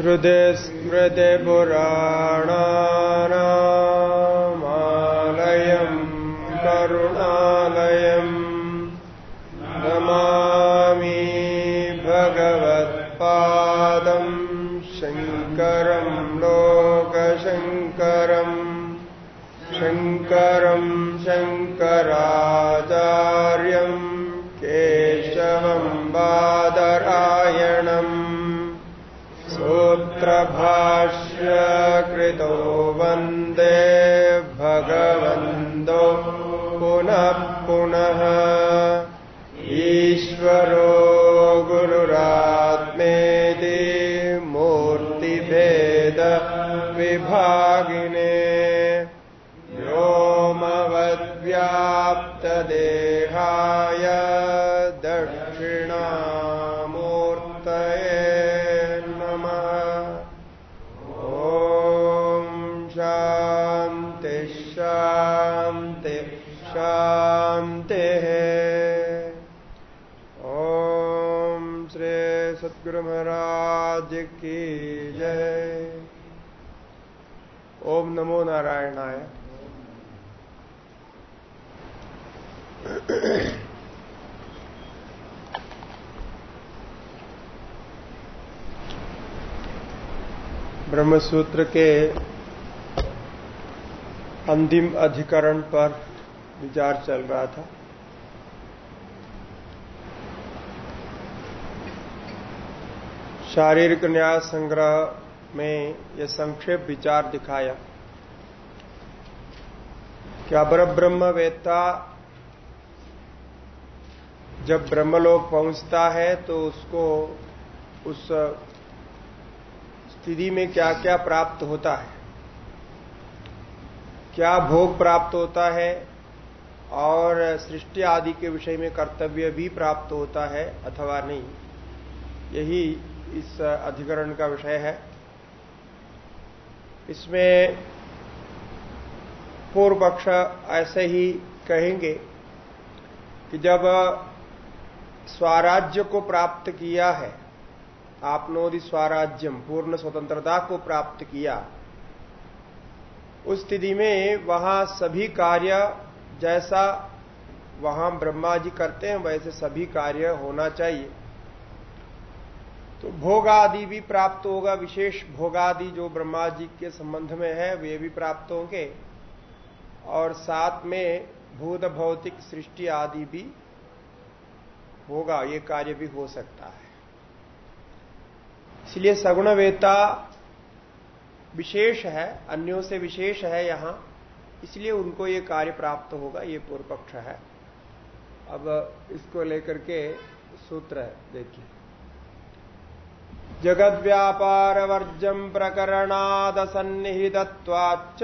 श्रुति स्मृतिपुराणामालयं करुणालयम् नमामि भगवत्पादं शङ्करं लोकशङ्करम् शङ्करम् पुनः। ईश्वरो गुरुरात्मेति मूर्तिभेद विभागिने। व्योमवद्व्याप्तदेहाय की जय। ओम नमो नारायणाय। ब्रह्मसूत्र के अंतिम अधिकरण पर विचार चल रहा था। शारीरिक न्याय संग्रह में यह संक्षेप विचार दिखाया। कि अबर ब्रह्म वेत्ता जब ब्रह्मलोक पहुँचता है तो उसको उस स्थिति में क्या क्या प्राप्त होता है? क्या भोग प्राप्त होता है? और सृष्टि आदि के विषय में कर्तव्य भी प्राप्त होता है अथवा नहीं? यही इस अधिकरण का विषय है। इसमें पूर्व पक्ष ऐसे ही कहेंगे कि जब स्वराज्य को प्राप्त किया है, आपनोदि स्वराज्यम, पूर्ण स्वतंत्रता को प्राप्त किया, उस स्थिति में वहाँ सभी कार्य जैसा वहाँ ब्रह्मा जी करते हैं, वैसे सभी कार्य होना चाहिए। तो भोगादि भी प्राप्त होगा, विशेष भोगादि जो ब्रह्मा जी के संबंध में है, वे भी प्राप्त होंगे। और साथ में भूत भौतिक सृष्टि आदि भी होगा, ये कार्य भी हो सकता है। इसलिए सगुण वेता विशेष है, अन्यों से विशेष है यहाँ, इसलिए उनको ये कार्य प्राप्त होगा, ये पूर्व पक्ष है। अब इसको लेकर के सूत्र है, देखिए। जगद व्यापार वर्जम प्रकरणाद सन्निहितत्वाच्च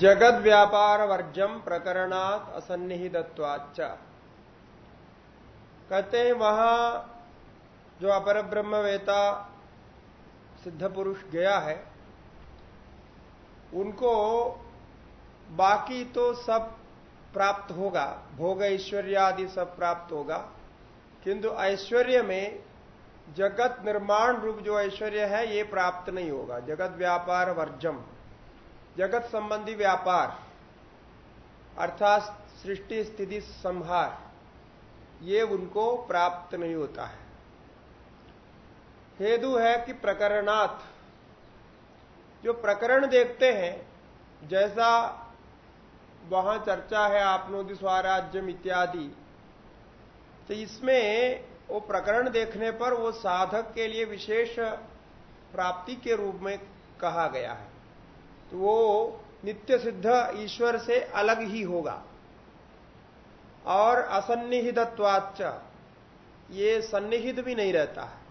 जगत व्यापार वर्जम प्रकरणात असन्निहितत्वाच कहते हैं वहाँ जो अपर ब्रह्म वेता सिद्ध पुरुष गया है, उनको बाकी तो सब प्राप्त होगा भोग ऐश्वर्य आदि सब प्राप्त होगा। किंतु ऐश्वर्य में जगत निर्माण रूप जो ऐश्वर्य है, ये प्राप्त नहीं होगा। जगत व्यापार वर्जम। जगत संबंधी व्यापार, अर्थात सृष्टि, स्थिति, संहार, ये उनको प्राप्त नहीं होता है। हेतु है कि प्रकरणात्। जो प्रकरण देखते हैं, जैसा वहाँ चर्चा है आपनोदि स्वराज्यम इत्यादि तो इसमें वो प्रकरण देखने पर वो साधक के लिए विशेष प्राप्ति के रूप में कहा गया है। तो वो नित्य सिद्ध ईश्वर से अलग ही होगा। और असन्निहितत्वाच ये सन्निहित भी नहीं रहता है।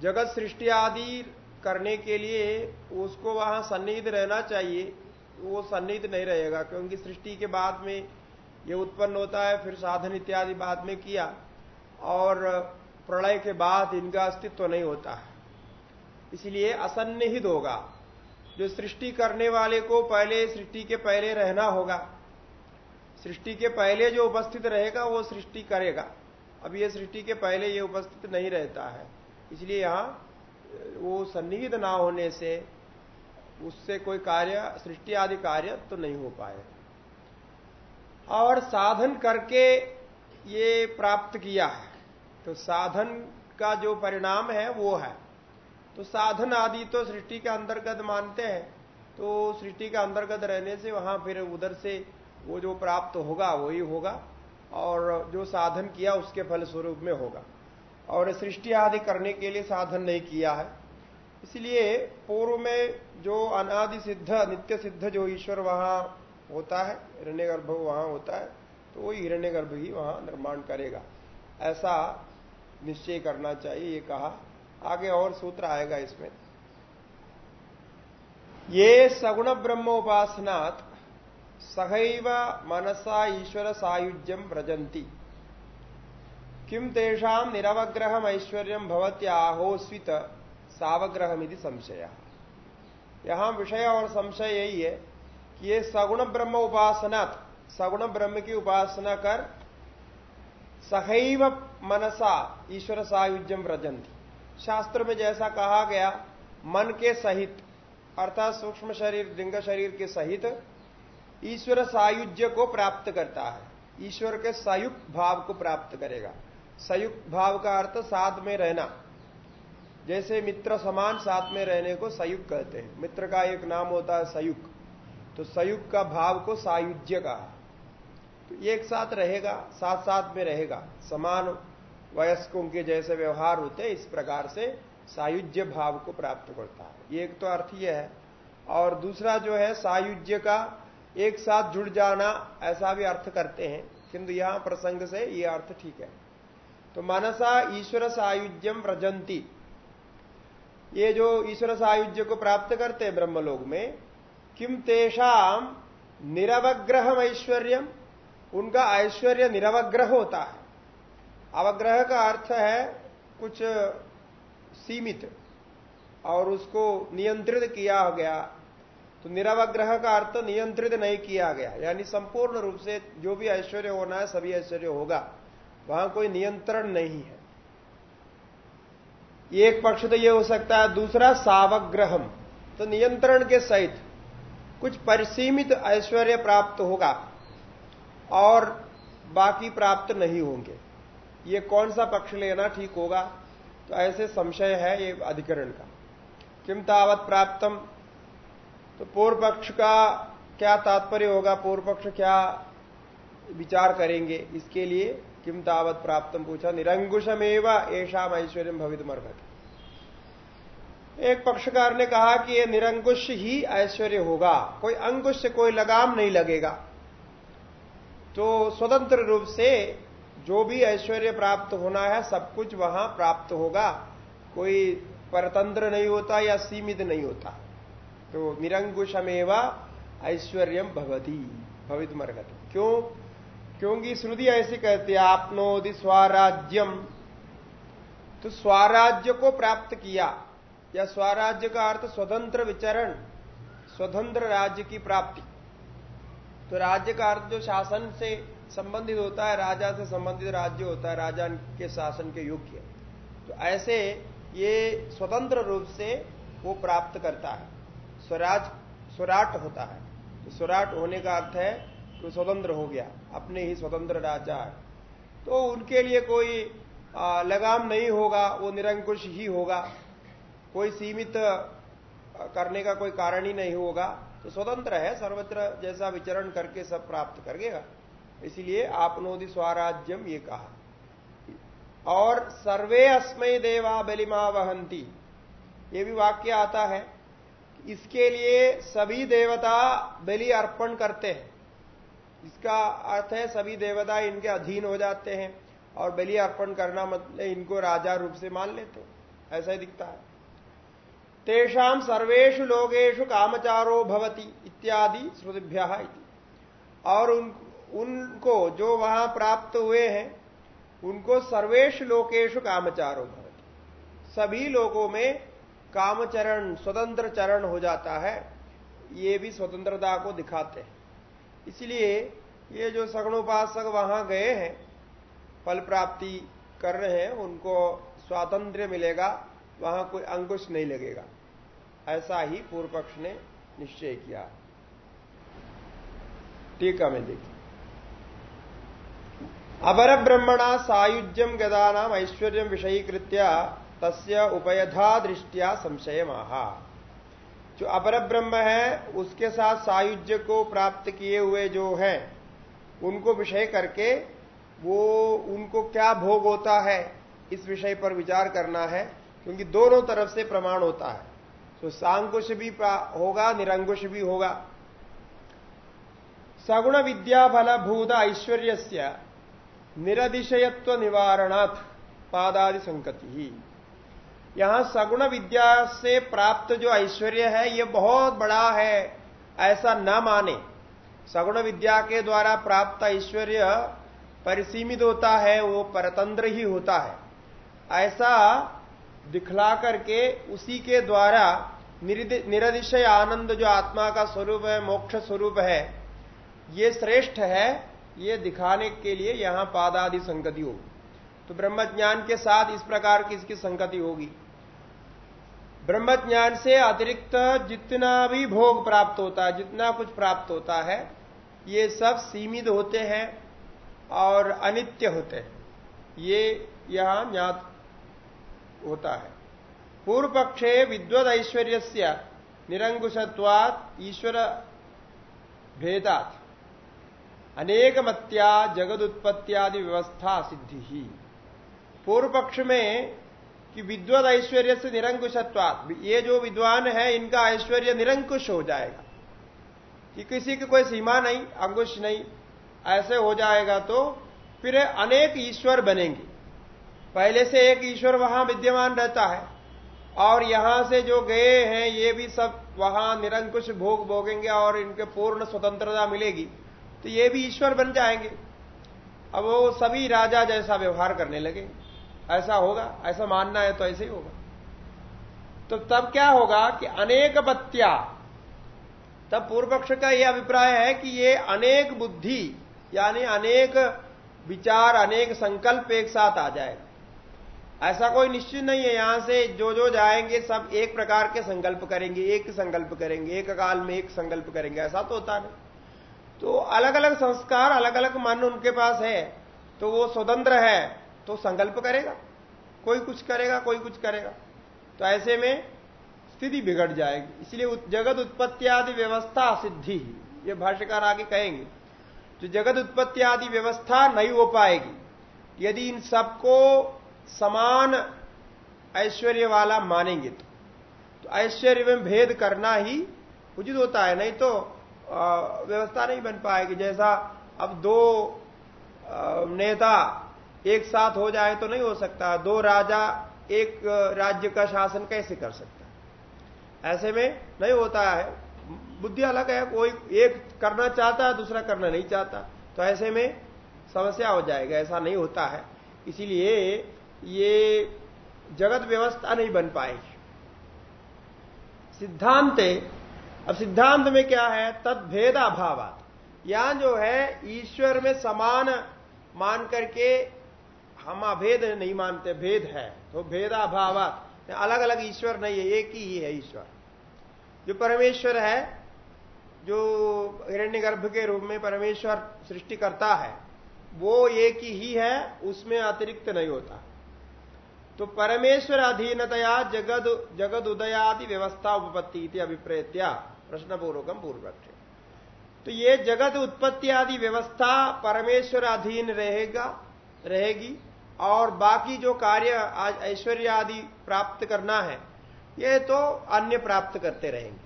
जगत सृष्टि आदि करने के लिए उसको वहाँ सन्निहित रहना चाहिए। वो सन्निहित नहीं रहेगा, क्योंकि सृष्टि के बाद में ये उत्पन्न होता है, फिर साधन इत्यादि बाद में किया, और प्रलय के बाद इनका अस्तित्व नहीं होता है। इसलिए असन्निहित होगा। जो सृष्टि करने वाले को पहले, सृष्टि के पहले रहना होगा। सृष्टि के पहले जो उपस्थित रहेगा, वो सृष्टि करेगा। अब ये सृष्टि के पहले ये उपस्थित नहीं रहता है। इसलिए यहाँ, वो सन्निहित ना होने से उससे कोई कार्य, सृष्टि आदि कार्य तो नहीं हो पाए। और साधन करके ये प्राप्त किया है तो साधन का जो परिणाम है वो है। तो साधन आदि तो सृष्टि के अंतर्गत मानते हैं तो सृष्टि के अंतर्गत रहने से वहाँ फिर उधर से वो जो प्राप्त होगा, वही होगा, और जो साधन किया उसके फल स्वरूप में होगा। और सृष्टि आदि करने के लिए साधन नहीं किया है। इसलिए पूर्व में जो अनादि सिद्ध, नित्य सिद्ध जो ईश्वर वहाँ होता है हिरण्य गर्भ वहाँ होता है तो वही हिरण्य गर्भ ही वहाँ निर्माण करेगा। ऐसा निश्चय करना चाहिए, ये कहा। आगे और सूत्र आएगा इसमें। ये सगुण ब्रह्मोपासनात् सहैव मनसा ईश्वर सायुज्यम व्रजंती किम तेषा निरवग्रह ऐश्वर्य भवत्याहोस्वित सावग्रहमिति संशय। यहाँ विषय और संशय यही है कि ये सगुण ब्रह्म उपासना सगुण ब्रह्म की उपासना कर सहैव मनसा ईश्वर सायुज्यम व्रजंती शास्त्र में जैसा कहा गया, मन के सहित, अर्थात सूक्ष्म शरीर, लिंग शरीर के सहित, ईश्वर सायुज्य को प्राप्त करता है। ईश्वर के संयुक्त भाव को प्राप्त करेगा। संयुक्त भाव का अर्थ साथ में रहना। जैसे मित्र समान साथ में रहने को संयुक्त कहते हैं। मित्र का एक नाम होता है संयुक्त। तो संयुक्त का भाव को सायुज्य का तो एक साथ रहेगा, साथ साथ में रहेगा। समान वयस्कों के जैसे व्यवहार होते इस प्रकार से सायुज्य भाव को प्राप्त करता है। एक तो अर्थ यह है। और दूसरा जो है, सायुज्य का एक साथ जुड़ जाना, ऐसा भी अर्थ करते हैं। किंतु यहाँ प्रसंग से यह अर्थ ठीक है। तो मनसा ईश्वर सायुज्यम व्रजंती ये जो ईश्वर सायुज्य को प्राप्त करते हैं ब्रह्मलोक में, किम तेषाम निरवग्रह ऐश्वर्यम उनका ऐश्वर्य निरवग्रह होता है। अवग्रह का अर्थ है कुछ सीमित, और उसको नियंत्रित किया गया। तो निरवग्रह का अर्थ नियंत्रित नहीं किया गया, यानी संपूर्ण रूप से जो भी ऐश्वर्य होना है, सभी ऐश्वर्य होगा। वहाँ कोई नियंत्रण नहीं है। एक पक्ष तो यह हो सकता है, दूसरा सावग्रहम तो नियंत्रण के सहित कुछ परिसीमित ऐश्वर्य प्राप्त होगा और बाकी प्राप्त नहीं होंगे। ये कौन सा पक्ष लेना ठीक होगा? तो ऐसे संशय है ये अधिकरण का। किम तावत प्राप्तम? तो पूर्व पक्ष का क्या तात्पर्य होगा? पूर्व पक्ष क्या विचार करेंगे? इसके लिए किम तावत प्राप्त पूछा निरंकुशमेव ऐसा ऐश्वर्य भवित मर्भत एक पक्षकार ने कहा कि यह निरंकुश ही ऐश्वर्य होगा, कोई अंकुश से कोई लगाम नहीं लगेगा। तो स्वतंत्र रूप से जो भी ऐश्वर्य प्राप्त होना है, सब कुछ वहाँ प्राप्त होगा। कोई परतंत्र नहीं होता या सीमित नहीं होता। तो निरंकुशमेवा ऐश्वर्यम भवती भवित मरगति क्यों? क्योंकि श्रुति ऐसी कहती है, आपनोदि स्वराज्यम। तो स्वराज्य को प्राप्त किया, या स्वराज्य का अर्थ स्वतंत्र विचरण, स्वतंत्र राज्य की प्राप्ति। तो राज्य का अर्थ जो शासन से संबंधित होता है, राजा से संबंधित राज्य होता है, राजा के शासन के योग्य। तो ऐसे ये स्वतंत्र रूप से वो प्राप्त करता है। स्वराज, स्वराट होता है। तो स्वराट होने का अर्थ है कि स्वतंत्र हो गया, अपने ही स्वतंत्र राजा है। तो उनके लिए कोई लगाम नहीं होगा, वो निरंकुश ही होगा। कोई सीमित करने का कोई कारण ही नहीं होगा। तो स्वतंत्र है, सर्वत्र जैसा विचरण करके सब प्राप्त करेगा इसीलिए आपनोदी स्वराज्यम ये कहा। और सर्वे अस्मय देवा बलिमा वहंती। ये भी वाक्य आता है इसके लिए सभी देवता बलि अर्पण करते हैं। इसका अर्थ है सभी देवता इनके अधीन हो जाते हैं और बलि अर्पण करना मतलब इनको राजा रूप से मान लेते हैं। ऐसा ही दिखता है। तेषाम सर्वेशु लोगेशु कामचारो भवती इत्यादि श्रुतिभ्य और उन, उनको जो वहाँ प्राप्त हुए हैं उनको सर्वेश लोकेश कामचारो भवती। सभी लोगों में कामचरण स्वतंत्र चरण हो जाता है। ये भी स्वतंत्रता को दिखाते हैं। इसलिए ये जो सगणोपासक वहाँ गए हैं, फल प्राप्ति कर रहे हैं, उनको स्वातंत्र मिलेगा, वहाँ कोई अंकुश नहीं लगेगा। ऐसा ही पूर्व पक्ष ने निश्चय किया। टीका में देखिए। अपर ब्रह्मणा सायुज्यम गदा नाम ऐश्वर्य विषयीकृत्य तस्य उपयधा दृष्टिया संशय महा जो अपर ब्रह्म है, उसके साथ सायुज्य को प्राप्त किए हुए जो है, उनको विषय करके वो, उनको क्या भोग होता है, इस विषय पर विचार करना है, क्योंकि दोनों तरफ़ से प्रमाण होता है। तो सांकुश भी होगा निरंकुश भी होगा। सगुण विद्या फल भूत ऐश्वर्य निरतिशयत्व निवारणात्, पादादि संकति ही यहाँ सगुण विद्या से प्राप्त जो ऐश्वर्य है, ये बहुत बड़ा है, ऐसा न माने। सगुण विद्या के द्वारा प्राप्त ऐश्वर्य परिसीमित होता है, वो परतंत्र ही होता है। ऐसा दिखला करके उसी के द्वारा निरदिशय आनंद जो आत्मा का स्वरूप है, मोक्ष स्वरूप है, ये श्रेष्ठ है, ये दिखाने के लिए यहाँ पादादि संगति होगी। तो ब्रह्मज्ञान के साथ इस प्रकार की इसकी संगति होगी? ब्रह्म ज्ञान से अतिरिक्त जितना भी भोग प्राप्त होता है, जितना कुछ प्राप्त होता है, ये सब सीमित होते हैं और अनित्य होते हैं। ये यहाँ ज्ञात होता है। पूर्व पक्षे विद्वद ऐश्वर्य से निरंकुशत्वात ईश्वर भेदात। अनेक मत्या जगद उत्पत्तियादि व्यवस्था सिद्धि। ही पूर्व पक्ष में कि विद्वद ऐश्वर्य से निरंकुशत्वात। ये जो विद्वान है, इनका ऐश्वर्य निरंकुश हो जाएगा। कि किसी की कोई सीमा नहीं, अंकुश नहीं, ऐसे हो जाएगा तो फिर अनेक ईश्वर बनेंगे। पहले से एक ईश्वर वहाँ विद्यमान रहता है, और यहाँ से जो गए हैं, ये भी सब वहाँ निरंकुश भोग भोगेंगे और इनके पूर्ण स्वतंत्रता मिलेगी। तो ये भी ईश्वर बन जाएँगे। अब वो सभी राजा जैसा व्यवहार करने लगे। ऐसा होगा, ऐसा मानना है तो ऐसे ही होगा। तो तब क्या होगा कि अनेक बत्या तब पूर्व पक्ष का यह अभिप्राय है कि ये अनेक बुद्धि, यानी अनेक विचार, अनेक संकल्प एक साथ आ जाएगा ऐसा कोई निश्चित नहीं है, यहाँ से जो जो जाएँगे, सब एक प्रकार के संकल्प करेंगे, एक संकल्प करेंगे, एक काल में एक संकल्प करेंगे, ऐसा तो होता नहीं। तो अलग अलग संस्कार अलग अलग मन उनके पास है तो वो स्वतंत्र है। तो संकल्प करेगा। कोई कुछ करेगा कोई कुछ करेगा। तो ऐसे में स्थिति बिगड़ जाएगी। इसलिए जगत उत्पत्ति आदि व्यवस्था सिद्धि ये भाष्यकार आगे कहेंगे जो जगत उत्पत्ति आदि व्यवस्था नहीं हो पाएगी। यदि इन सबको समान ऐश्वर्य वाला मानेंगे तो, तो ऐश्वर्य में भेद करना ही उचित होता है। नहीं तो व्यवस्था नहीं बन पाएगी। जैसा अब दो नेता एक साथ हो जाए तो नहीं हो सकता। दो राजा एक राज्य का शासन कैसे कर सकता ऐसे में नहीं होता है। बुद्धि अलग है, कोई एक करना चाहता है, दूसरा करना नहीं चाहता। तो ऐसे में समस्या हो जाएगा, ऐसा नहीं होता है। इसीलिए ये जगत व्यवस्था नहीं बन पाएगी। सिद्धांत, अब सिद्धांत में क्या है? तद भेद अभाव यहाँ जो है, ईश्वर में समान मान करके हम अभेद नहीं मानते, भेद है तो भेदाभाव अलग अलग ईश्वर नहीं है, एक ही है ईश्वर। जो परमेश्वर है, जो हिरण्यगर्भ के रूप में परमेश्वर सृष्टि करता है, वो एक ही है, उसमें अतिरिक्त नहीं होता। तो परमेश्वर अधीनतया जगद जगद उदयादि व्यवस्था उपपत्ति अभिप्रेत्या प्रश्न पूर्वकम पूर्व तो ये जगत उत्पत्ति आदि व्यवस्था परमेश्वर अधीन रहेगा रहेगी और बाकी जो कार्य आज ऐश्वर्य आदि प्राप्त करना है, ये तो अन्य प्राप्त करते रहेंगे।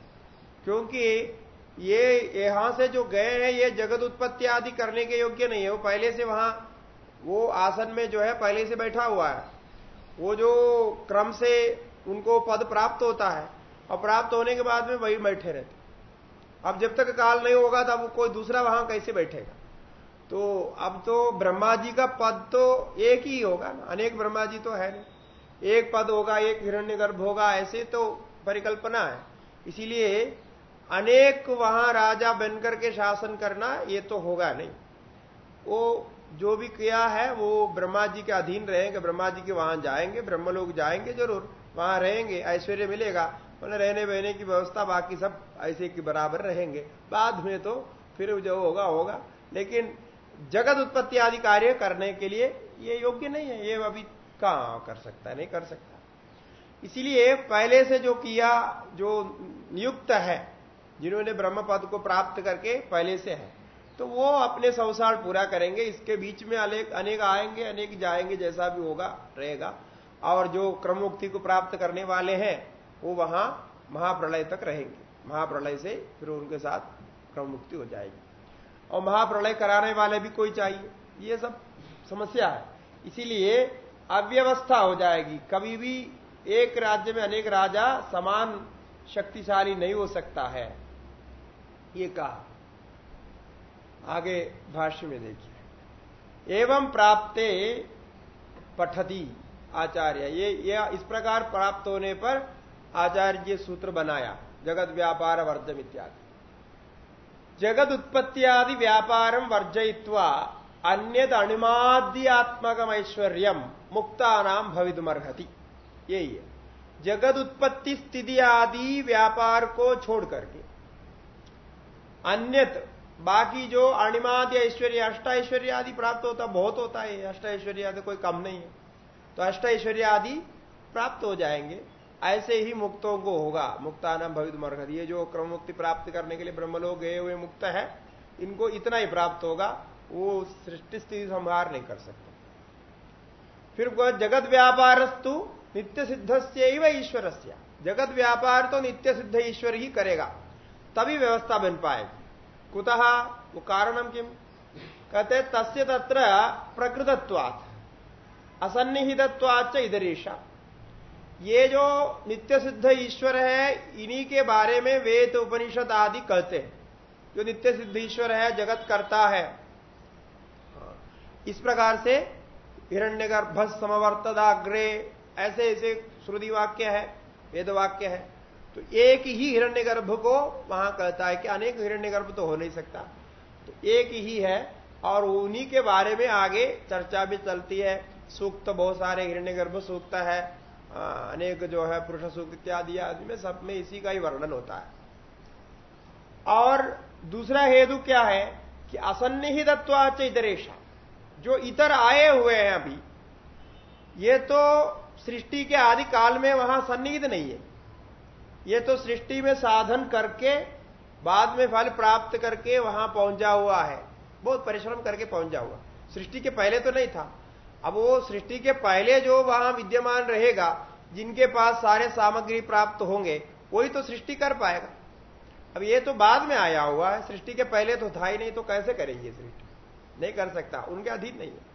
क्योंकि ये, यहाँ से जो गए हैं, ये जगत उत्पत्ति आदि करने के योग्य नहीं है। वो पहले से वहाँ, वो आसन में जो है, पहले से बैठा हुआ है। वो जो क्रम से उनको पद प्राप्त होता है, और प्राप्त होने के बाद में वही बैठे रहते अब जब तक काल नहीं होगा, तब कोई दूसरा वहाँ कैसे बैठेगा? तो अब तो ब्रह्मा जी का पद तो एक ही होगा ना, अनेक ब्रह्मा जी तो है नहीं। एक पद होगा, एक हिरण्यगर्भ होगा, ऐसे तो परिकल्पना है। इसीलिए अनेक वहाँ राजा बनकर के शासन करना, ये तो होगा नहीं। वो जो भी किया है, वो ब्रह्मा जी के अधीन रहेंगे ब्रह्मा जी के वहाँ जाएँगे ब्रह्म लोग जाएँगे ज़रूर, वहाँ रहेंगे, ऐश्वर्य मिलेगा। मतलब रहने बहने की व्यवस्था बाकी सब ऐसे के बराबर रहेंगे। बाद में तो फिर जो होगा होगा। लेकिन जगत उत्पत्ति आदि कार्य करने के लिए ये योग्य नहीं है, ये अभी कहा कर सकता नहीं कर सकता। इसीलिए पहले से जो किया, जो नियुक्त है, जिन्होंने ब्रह्म पद को प्राप्त करके पहले से है तो वो अपने संसार पूरा करेंगे। इसके बीच में अनेक अनेक आएँगे, अनेक जाएँगे, जैसा भी होगा, रहेगा। और जो क्रम मुक्ति को प्राप्त करने वाले हैं, वो वहाँ महाप्रलय तक रहेंगे। महाप्रलय से फिर उनके साथ क्रम मुक्ति हो जाएगी। और महाप्रलय कराने वाले भी कोई चाहिए। ये सब समस्या है। इसीलिए अव्यवस्था हो जाएगी। कभी भी एक राज्य में अनेक राजा समान शक्तिशाली नहीं हो सकता है। ये कहा। आगे भाष्य में देखिए। एवं प्राप्ते पठती आचार्य। ये ये इस प्रकार प्राप्त होने पर आचार्य सूत्र बनाया। जगत व्यापार वर्धम इत्यादि। जगत उत्पत्तियादि व्यापारम वर्जयित्वा अन्यद मुक्ता नाम भविदुमर्हति यही है उत्पत्ति स्थिति आदि व्यापार को छोड़ करके अन्यत बाकी जो अणिमाद्य ऐश्वर्य अष्ट ऐश्वर्य आदि प्राप्त होता, बहुत होता है अष्ट ऐश्वर्य आदि कोई कम नहीं है। तो अष्ट ऐश्वर्य आदि प्राप्त हो जाएँगे। ऐसे ही मुक्तों को होगा। मुक्तानाम भवित मरघद ये जो क्रम मुक्ति प्राप्त करने के लिए ब्रह्मलोक गए हुए मुक्त है, इनको इतना ही प्राप्त होगा, वो सृष्टि स्थिति संहार नहीं कर सकते। फिर जगत व्यापारस्तु नित्य सिद्ध से ईश्वर जगत व्यापार तो नित्य सिद्ध ईश्वर ही करेगा, तभी व्यवस्था बन पाएगी। कुतः? वो कारणम किम? कहते तस्य तत्र प्रकृतत्वात्। असन्निहितत्वाच इधरेशा ये जो नित्य सिद्ध ईश्वर है, इन्हीं के बारे में वेद उपनिषद आदि कहते हैं। जो नित्य सिद्ध ईश्वर है, जगत करता है। इस प्रकार से हिरण्यगर्भ समवर्तदाग्रे, ऐसे ऐसे श्रुति वाक्य है, वेद वाक्य है। तो एक ही हिरण्यगर्भ को वहाँ कहता है कि अनेक हिरण्यगर्भ तो हो नहीं सकता। तो एक ही है, और उन्हीं के बारे में आगे चर्चा भी चलती है। सूक्त, बहुत सारे हिरण्यगर्भ सूक्त है। अनेक जो है पुरुष सूक्त इत्यादि आदि में सब में इसी का ही वर्णन होता है। और दूसरा हेतु क्या है कि असन्निहितत्वाच इतरेशा, जो इतर आए हुए हैं अभी, ये तो सृष्टि के आदि काल में वहाँ सन्निहित नहीं है। ये तो सृष्टि में साधन करके, बाद में फल प्राप्त करके वहाँ पहुँचा हुआ है। बहुत परिश्रम करके पहुँचा हुआ। सृष्टि के पहले तो नहीं था। अब वो सृष्टि के पहले जो वहाँ विद्यमान रहेगा जिनके पास सारे सामग्री प्राप्त होंगे वही तो सृष्टि कर पाएगा। अब ये तो बाद में आया हुआ है, सृष्टि के पहले तो था ही नहीं तो कैसे करेंगे सृष्टि? नहीं कर सकता, उनके अधीन नहीं है।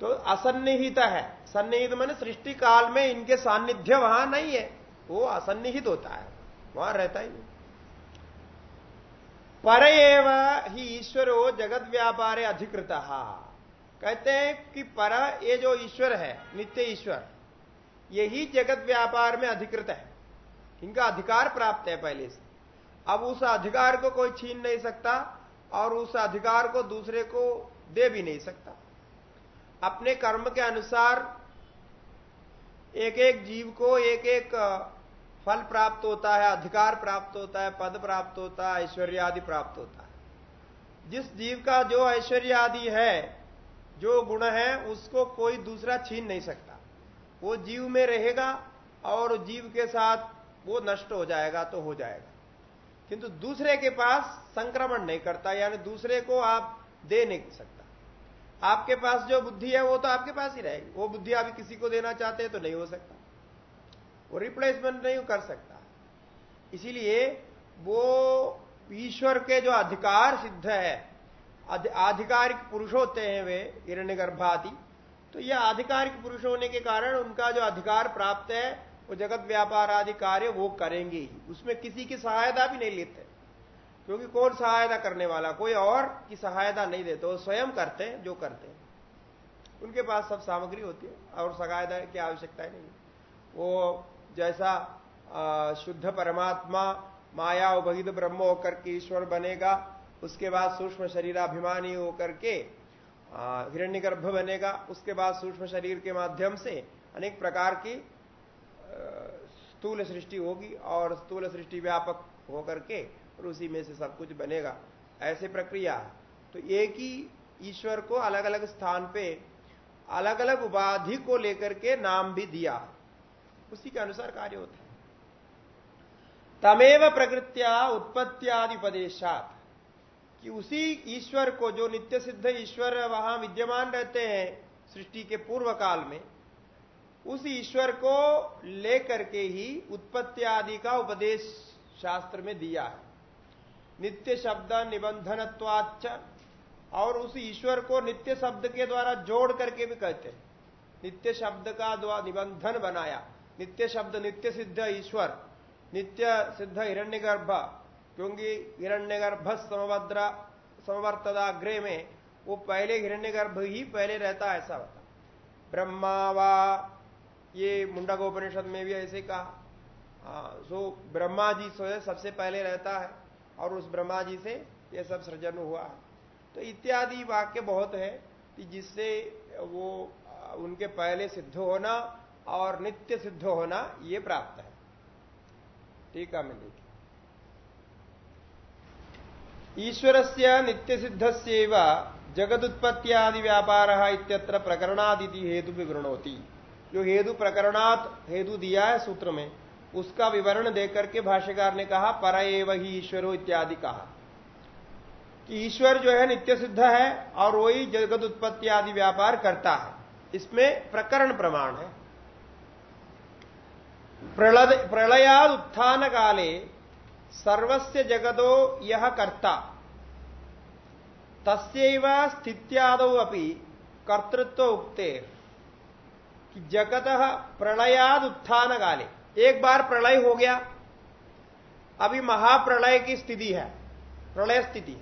तो असन्निहित है। सन्निहित मैंने सृष्टि काल में इनके सान्निध्य वहाँ नहीं है। वो असन्निहित होता है, वहाँ रहता ही नहीं। पर ही ईश्वरो जगत व्यापारे अधिकृत। कहते हैं कि पर, ये जो ईश्वर है, नित्य ईश्वर यही जगत व्यापार में अधिकृत है। इनका अधिकार प्राप्त है पहले से। अब उस अधिकार को कोई छीन नहीं सकता और उस अधिकार को दूसरे को दे भी नहीं सकता। अपने कर्म के अनुसार एक एक जीव को एक एक फल प्राप्त होता है, अधिकार प्राप्त होता है, पद प्राप्त होता है ऐश्वर्य आदि प्राप्त होता है। जिस जीव का जो ऐश्वर्य आदि है, जो गुण है, उसको कोई दूसरा छीन नहीं सकता। वो जीव में रहेगा और जीव के साथ वो नष्ट हो जाएगा तो हो जाएगा। किंतु दूसरे के पास संक्रमण नहीं करता, यानी दूसरे को आप दे नहीं सकता। आपके पास जो बुद्धि है, वो तो आपके पास ही रहेगी। वो बुद्धि आप किसी को देना चाहते हैं तो नहीं हो सकता। वो रिप्लेसमेंट नहीं कर सकता। इसीलिए वो ईश्वर के जो अधिकार सिद्ध है आधिकारिक पुरुष होते हैं वे हिरण्य गर्भादि तो यह आधिकारिक पुरुष होने के कारण उनका जो अधिकार प्राप्त है, वो जगत व्यापार आदि कार्य वो करेंगे ही। उसमें किसी की सहायता भी नहीं लेते। क्योंकि कौन सहायता करने वाला? कोई और की सहायता नहीं देते। वो स्वयं करते हैं, जो करते हैं। उनके पास सब सामग्री होती है, और सहायता की आवश्यकता नहीं वो जैसा शुद्ध परमात्मा, माया उपहित ब्रह्म होकर के ईश्वर बनेगा, उसके बाद सूक्ष्म शरीराभिमानी होकर के हिरण्यगर्भ बनेगा, उसके बाद सूक्ष्म शरीर के माध्यम से अनेक प्रकार की स्थूल सृष्टि होगी और स्थूल सृष्टि व्यापक होकर के और उसी में से सब कुछ बनेगा। ऐसे प्रक्रिया। तो एक ही ईश्वर को अलग अलग स्थान पे अलग अलग उपाधि को लेकर के नाम भी दिया। उसी के अनुसार कार्य होता है। तमेव प्रकृत्या उत्पत्तियादि उपदेशात। कि उसी ईश्वर को जो नित्य सिद्ध ईश्वर वहाँ विद्यमान रहते हैं सृष्टि के पूर्व काल में, उस ईश्वर को लेकर के ही उत्पत्ति आदि का उपदेश शास्त्र में दिया है। नित्य शब्द निबंधनत्वाच और उस ईश्वर को नित्य शब्द के द्वारा जोड़ करके भी कहते हैं। नित्य शब्द का द्वारा निबंधन बनाया। नित्य शब्द, नित्य सिद्ध ईश्वर, नित्य सिद्ध हिरण्यगर्भ क्योंकि हिरण्यगर्भ समभद्रा समवर्तदाग्रे में वो पहले हिरण्यगर्भ ही पहले रहता है, ऐसा होता ब्रह्मावा ये मुंडकोपनिषद में भी ऐसे कहा। सो ब्रह्मा जी सो है सबसे पहले रहता है और उस ब्रह्मा जी से ये सब सृजन हुआ है। तो इत्यादि वाक्य बहुत है कि जिससे वो, उनके पहले सिद्ध होना और नित्य सिद्ध होना ये प्राप्त है। ठीक है, मैं देखिए ईश्वर से नित्य सिद्ध से जगदुत्पत्तियादि व्यापार इत्यत्र प्रकरणादि हेतु विवरणोती जो हेतु प्रकरणात हेतु दिया है सूत्र में, उसका विवरण देकर के भाष्यकार ने कहा, पर ही ईश्वरो इत्यादि कहा। कि ईश्वर जो है नित्य सिद्ध है और वही जगत उत्पत्ति आदि व्यापार करता है। इसमें प्रकरण प्रमाण है। प्रलयाद उत्थान काले सर्वस्य जगदो यह कर्ता। तस्व स्थित्यादौ कर्तृत्व उक्ते कि जगत प्रलयाद उत्थान काले एक बार प्रलय हो गया। अभी महाप्रलय की स्थिति है। प्रलय स्थिति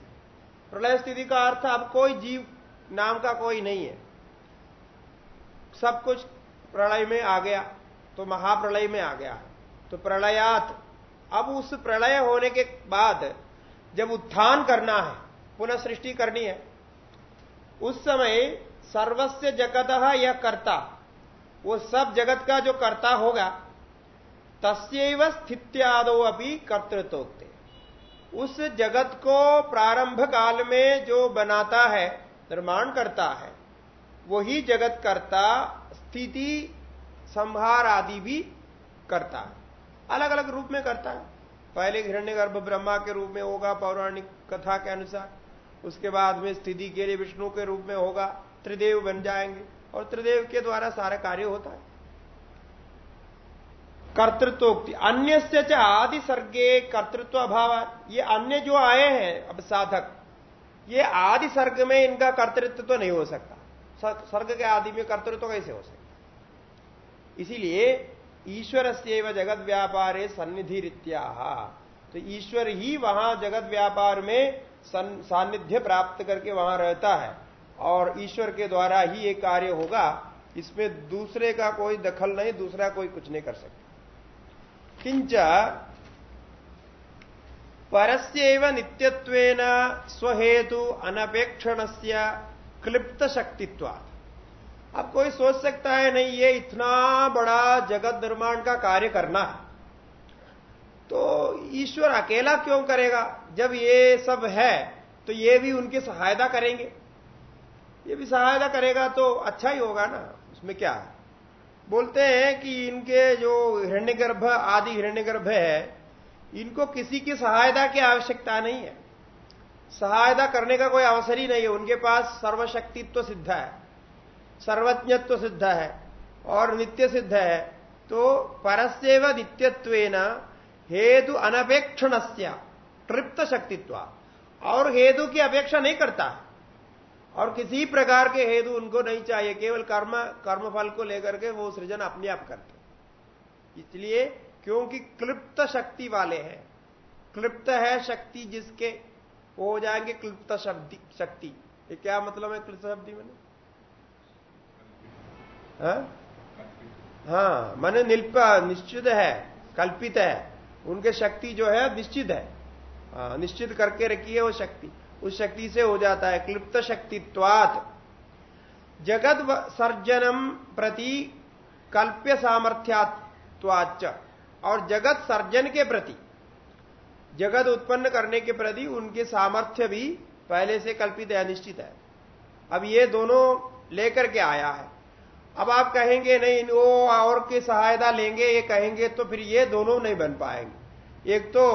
प्रलय स्थिति का अर्थ अब कोई जीव नाम का कोई नहीं है। सब कुछ प्रलय में आ गया। तो महाप्रलय में आ गया। तो प्रलयात अब उस प्रलय होने के बाद जब उत्थान करना है पुनः सृष्टि करनी है, उस समय सर्वस्व जगत यह कर्ता, वो सब जगत का जो कर्ता होगा तस्व स्थित्यादो अभी कर्तृत्वोक्ते। उस जगत को प्रारंभ काल में जो बनाता है, निर्माण करता है, वही जगत करता, स्थिति, संहार आदि भी करता है। अलग अलग रूप में करता है। पहले हिरण्यगर्भ ब्रह्मा के रूप में होगा, पौराणिक कथा के अनुसार। उसके बाद में स्थिति के लिए विष्णु के रूप में होगा, त्रिदेव बन जाएँगे और त्रिदेव के द्वारा सारा कार्य होता है। कर्तृत्वोक्ति। अन्य से आदि सर्गे कर्तृत्व अभाव ये अन्य जो आए हैं, अब साधक, ये आदि सर्ग में इनका कर्तृत्व तो नहीं हो सकता। सर्ग के आदि में कर्तृत्व कैसे हो सकता? इसीलिए ईश्वर से जगत व्यापार सन्निधि रित्या तो ईश्वर ही वहाँ जगत व्यापार में सानिध्य प्राप्त करके वहाँ रहता है। और ईश्वर के द्वारा ही ये कार्य होगा, इसमें दूसरे का कोई दखल नहीं, दूसरा कोई कुछ नहीं कर सकता। किंच परस्यव नित्यत्वेन स्वहेतु अनपेक्षण से क्लिप्त शक्तित्व अब कोई सोच सकता है, नहीं, ये इतना बड़ा जगत निर्माण का कार्य करना है। तो ईश्वर अकेला क्यों करेगा? जब ये सब है तो ये भी उनकी सहायता करेंगे। ये भी सहायता करेगा तो अच्छा ही होगा ना, उसमें क्या है? बोलते हैं कि इनके जो हिरण्यगर्भ, आदि हिरण्यगर्भ है, इनको किसी की सहायता की आवश्यकता नहीं है। सहायता करने का कोई अवसर ही नहीं है। उनके पास सर्वशक्तित्व सिद्ध है। सर्वज्ञत्व सिद्ध है और नित्य सिद्ध है तो परस्व नित्यत्व हेतु अनपेक्षण तृप्त शक्तित्व। और हेतु की अपेक्षा नहीं करता। और किसी प्रकार के हेतु उनको नहीं चाहिए, केवल कर्म, कर्मफल को लेकर के वो सृजन अपने आप करते इसलिए क्योंकि क्लिप्त शक्ति वाले हैं, क्लिप्त है शक्ति जिसके वो हो जाएँगे क्लिप्त शब्दी, शक्ति। ये क्या मतलब है क्लिप्त शब्दी मैंने? हाँ, हाँ मैंने निल्प निश्चित है कल्पित है। उनके शक्ति जो है निश्चित है। हाँ, निश्चित करके रखी है वो शक्ति। उस शक्ति से हो जाता है क्लिप्त शक्तित्वात। जगत सर्जनम प्रति कल्प्य सामर्थ्यात्वाच और जगत सर्जन के प्रति जगत उत्पन्न करने के प्रति उनके सामर्थ्य भी पहले से कल्पित है निश्चित है। अब ये दोनों लेकर के आया है। अब आप कहेंगे, नहीं, वो और की सहायता लेंगे, ये कहेंगे तो फिर ये दोनों नहीं बन पाएँगे. एक तो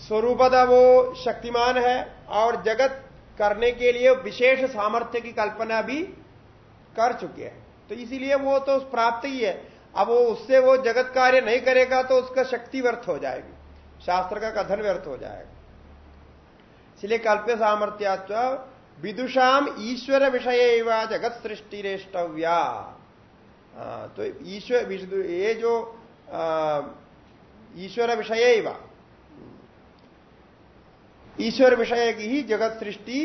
स्वरूपदा वो शक्तिमान है और जगत करने के लिए विशेष सामर्थ्य की कल्पना भी कर चुके हैं। तो इसीलिए वो तो प्राप्त ही है। अब वो उससे वो जगत कार्य नहीं करेगा तो उसका शक्ति व्यर्थ हो जाएगी। शास्त्र का कथन व्यर्थ हो जाएगा। इसलिए कल्प्य सामर्थ्यात्व विदुषाम ईश्वर विषय जगत सृष्टि रेष्टव्या। तो ईश्वर ये जो ईश्वर विषय ईश्वर विषय की ही जगत सृष्टि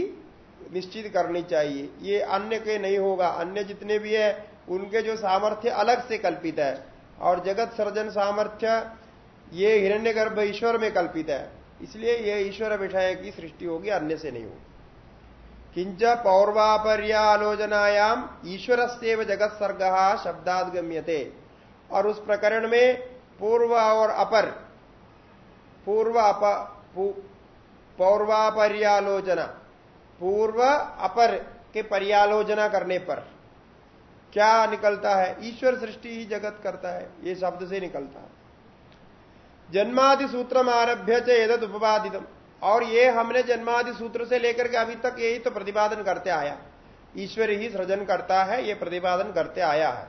निश्चित करनी चाहिए। ये अन्य के नहीं होगा, अन्य जितने भी है, उनके जो सामर्थ्य अलग से कल्पित है। और जगत सर्जन सामर्थ्य, ये हिरण्यगर्भ ईश्वर में कल्पित है। इसलिए यह ईश्वर विषय की सृष्टि होगी, अन्य से नहीं होगी। किंच पौर्वापर्यालोचनायाम ईश्वर से जगत सर्ग शब्दाद गम्यते और उस प्रकरण में पूर्व और अपर, पूर्व पौर्वापर्यालोचना, पूर्व अपर के पर्यालोचना करने पर क्या निकलता है? ईश्वर सृष्टि ही जगत करता है, ये शब्द से निकलता है। जन्मादि सूत्र आरभ्य चेदत उपवादितम और ये हमने जन्मादि सूत्र से लेकर के अभी तक यही तो प्रतिपादन करते आया। ईश्वर ही सृजन करता है ये प्रतिपादन करते आया है।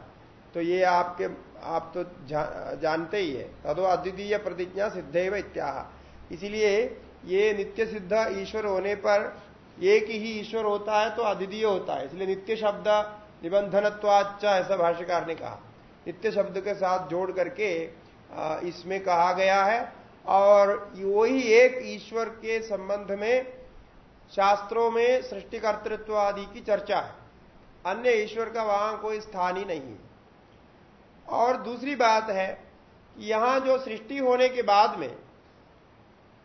तो ये आपके आप तो जा, जानते ही है। तदो अद्वितीय प्रतिज्ञा सिद्धेव इत्याह। इसीलिए ये नित्य सिद्ध ईश्वर होने पर एक ही ईश्वर होता है तो अद्वितीय होता है। इसलिए नित्य शब्द निबंधनत्वाचा ऐसा भाष्यकार ने कहा। नित्य शब्द के साथ जोड़ करके इसमें कहा गया है और वही एक ईश्वर के संबंध में, शास्त्रों में, सृष्टिकर्तृत्व आदि की चर्चा है। अन्य ईश्वर का वहाँ कोई स्थान ही नहीं और दूसरी बात है कि यहाँ जो सृष्टि होने के बाद में,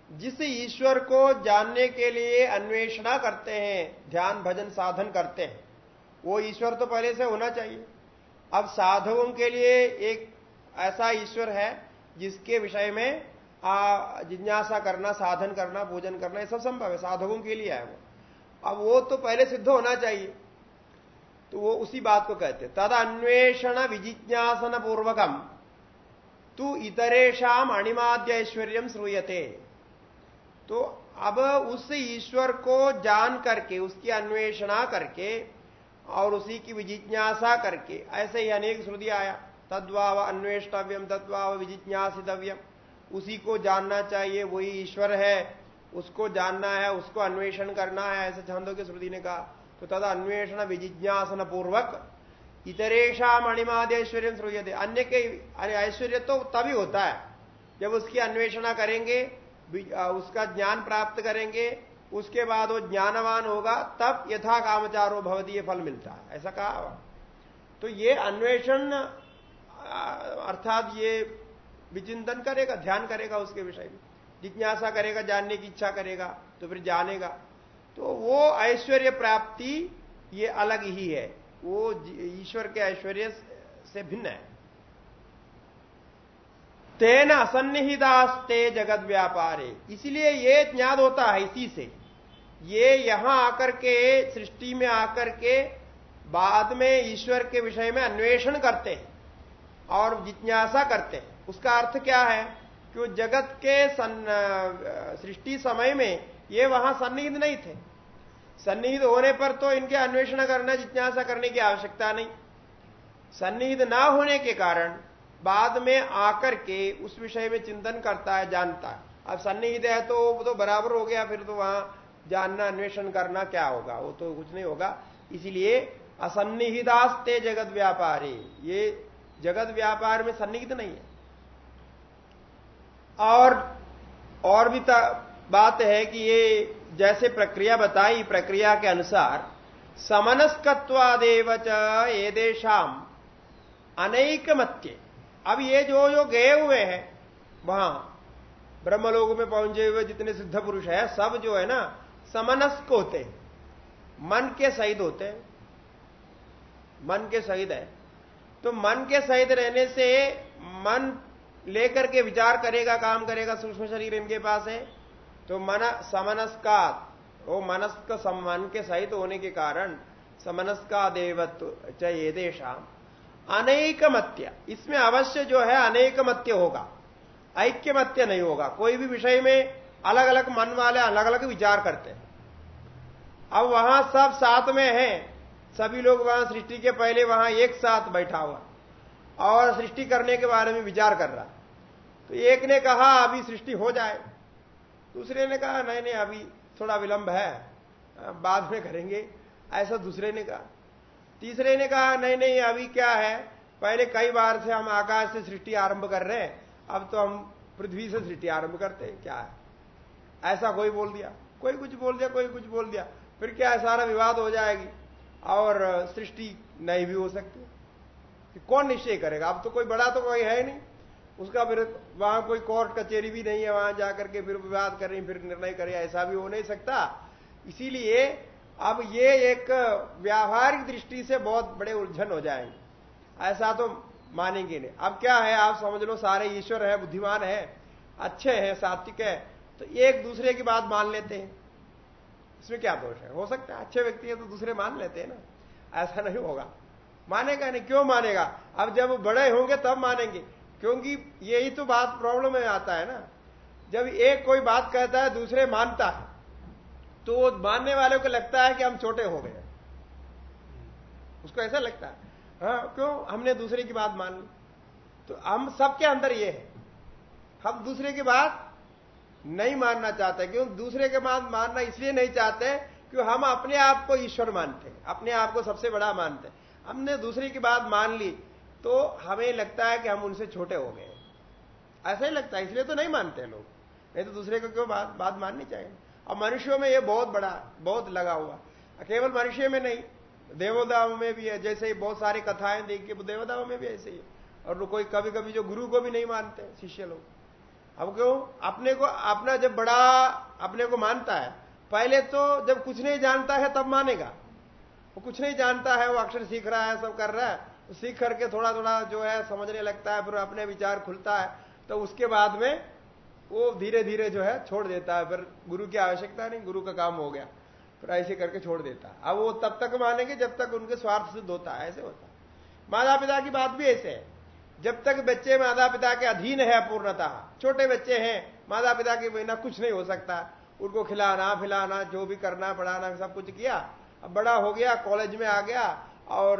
जिस ईश्वर को जानने के लिए अन्वेषणा करते हैं, ध्यान, भजन, साधन करते हैं, वो ईश्वर तो पहले से होना चाहिए। अब साधकों के लिए एक ऐसा ईश्वर है जिसके विषय में जिज्ञासा करना, साधन करना, भोजन करना, ये सब संभव है, साधकों के लिए है वो। अब वो तो पहले सिद्ध होना चाहिए। तो वो उसी बात को कहते तद अन्वेषण विजिज्ञासन पूर्वकम। तू इतरेशम अणिमाद्य ऐश्वर्य श्रूयते। तो अब उस ईश्वर को जान करके, उसकी अन्वेषणा करके और उसी की विजिज्ञासा करके, ऐसे ही अनेक श्रुति आया। तद्वाव अन्वेष्टव्यम, तद्वाव विजिज्ञासितव्यम। उसी को जानना चाहिए, वही ईश्वर है। उसको जानना है, उसको अन्वेषण करना है, ऐसे छंदों की श्रुति ने कहा। तो तद अन्वेषण विजिज्ञासन पूर्वक इतरेशा मणिमादि ऐश्वर्य श्रूयते। अन्य के ऐश्वर्य तो तभी होता है, जब उसकी अन्वेषणा करेंगे उसका ज्ञान प्राप्त करेंगे, उसके बाद वो ज्ञानवान होगा, तब यथा कामचारो भवती ये फल मिलता है। ऐसा कहा। तो ये अन्वेषण अर्थात ये विचिंतन करेगा, ध्यान करेगा उसके विषय में। जिज्ञासा करेगा, जानने की इच्छा करेगा तो फिर जानेगा। तो वो ऐश्वर्य प्राप्ति ये अलग ही है। वो ईश्वर के ऐश्वर्य से भिन्न है। तेन असन्निहितास्ते जगत व्यापारे। इसलिए ये ज्ञात होता है इसी से। ये यहाँ आकर के, सृष्टि में आकर के, बाद में ईश्वर के विषय में अन्वेषण करते हैं और जिज्ञासा करते हैं। उसका अर्थ क्या है कि जगत के सृष्टि समय में ये वहाँ सन्निहित नहीं थे। सन्निहित होने पर तो इनके अन्वेषण करना, जिज्ञासा करने की आवश्यकता नहीं। सन्निहित ना होने के कारण बाद में आकर के उस विषय में चिंतन करता है, जानता है। अब सन्निहित है तो वो तो बराबर हो गया, फिर तो वहाँ जानना, अन्वेषण करना क्या होगा? वो तो कुछ नहीं होगा। इसीलिए असन्निहितास्ते जगत व्यापारी। ये जगत व्यापार में सन्निहित नहीं है। और और भी बात है कि ये जैसे प्रक्रिया बताई, प्रक्रिया के अनुसार, समनस्कत्वादेव ये देशाम, अनेकमत्य। अब ये जो जो गए हुए हैं, वहाँ, ब्रह्मलोक में पहुँचे हुए जितने सिद्ध पुरुष है, सब जो है ना, समनस्क होते हैं। मन के सहित होते हैं। मन के सहित है। तो मन के सहित रहने से, मन लेकर के विचार करेगा, काम करेगा, सूक्ष्म शरीर इनके पास है तो मन समनस्का वो मनस्क सम्मान के सहित होने के कारण समनस्का देवत्व चाहिए देशाम अनेकमत्य, इसमें अवश्य जो है अनेकमत्य होगा, ऐक्यमत्य नहीं होगा, कोई भी विषय में अलग अलग मन वाले अलग अलग विचार करते हैं। अब वहाँ सब साथ में है, सभी लोग वहाँ सृष्टि के पहले वहाँ एक साथ बैठा हुआ और सृष्टि करने के बारे में विचार कर रहा। तो एक ने कहा, अभी सृष्टि हो जाए। दूसरे ने कहा, नहीं नहीं, अभी थोड़ा विलंब है बाद में करेंगे। ऐसा दूसरे ने कहा। तीसरे ने कहा, नहीं नहीं, अभी क्या है? पहले कई बार से हम आकाश से सृष्टि आरंभ कर रहे हैं, अब तो हम पृथ्वी से सृष्टि आरंभ करते हैं, क्या है? ऐसा कोई बोल दिया। कोई कुछ बोल दिया, कोई कुछ बोल दिया। फिर क्या है, सारा विवाद हो जाएगी और सृष्टि नहीं भी हो सकती। कि कौन निश्चय करेगा? अब तो कोई बड़ा तो कोई है नहीं। उसका फिर वहाँ कोई कोर्ट कचेरी भी नहीं है, वहाँ जाकर के फिर विवाद करें फिर निर्णय करें, ऐसा भी हो नहीं सकता। इसीलिए अब ये एक व्यावहारिक दृष्टि से बहुत बड़े उलझन हो जाएँगे। ऐसा तो मानेंगे नहीं। अब क्या है, आप समझ लो, सारे ईश्वर है, बुद्धिमान है, अच्छे हैं, सात्विक है तो एक दूसरे की बात मान लेते हैं। इसमें क्या दोष है? हो सकता है अच्छे व्यक्ति है तो दूसरे मान लेते हैं ना। ऐसा नहीं होगा। मानेगा नहीं? क्यों मानेगा? अब जब बड़े होंगे, तब मानेंगे। क्योंकि यही तो बात प्रॉब्लम में आता है ना। जब एक कोई बात कहता है, दूसरे मानता है तो मानने वाले को लगता है कि हम छोटे हो गए। उसको ऐसा लगता है। हाँ क्यों? हमने दूसरे की बात मान ली। तो हम सबके अंदर ये है। हम दूसरे की बात नहीं मानना चाहते। क्यों? दूसरे के बात मानना इसलिए नहीं चाहते क्यों हम अपने आप को ईश्वर मानते हैं। अपने आप को सबसे बड़ा मानते हैं। हमने दूसरे की बात मान ली तो हमें लगता है कि हम उनसे छोटे हो गए ऐसा ही लगता है, इसलिए तो नहीं मानते लोग। नहीं तो दूसरे को क्यों बात बात माननी चाहिए? और मनुष्यों में ये बहुत बड़ा, बहुत लगा हुआ। केवल मनुष्य में नहीं देवोदाओं में भी है, जैसे ही बहुत सारी कथाएँ देख के देवदाओं में भी ऐसे ही और कोई कभी कभी जो गुरु को भी नहीं मानते, शिष्य लोग। अब क्यों? अपने को, अपना जब बड़ा, अपने को मानता है, पहले तो जब कुछ नहीं जानता है, तब मानेगा। वो कुछ नहीं जानता है, वो अक्षर सीख रहा है, सब कर रहा है। तो सीख करके थोड़ा थोड़ा जो है समझने लगता है, फिर अपने विचार खुलता है। तो उसके बाद में वो धीरे धीरे जो है छोड़ देता है। फिर गुरु की आवश्यकता नहीं, गुरु का काम हो गया। फिर ऐसे करके छोड़ देता है। अब वो तब तक मानेंगे जब तक उनके स्वार्थ सिद्ध होता है, ऐसे होता है। माता पिता की बात भी ऐसे है। जब तक बच्चे माता पिता के अधीन है पूर्णतः, छोटे बच्चे हैं माता पिता के बिना कुछ नहीं हो सकता। उनको खिलाना फिलाना जो भी करना, पढ़ाना, सब कुछ किया अब बड़ा हो गया कॉलेज में आ गया और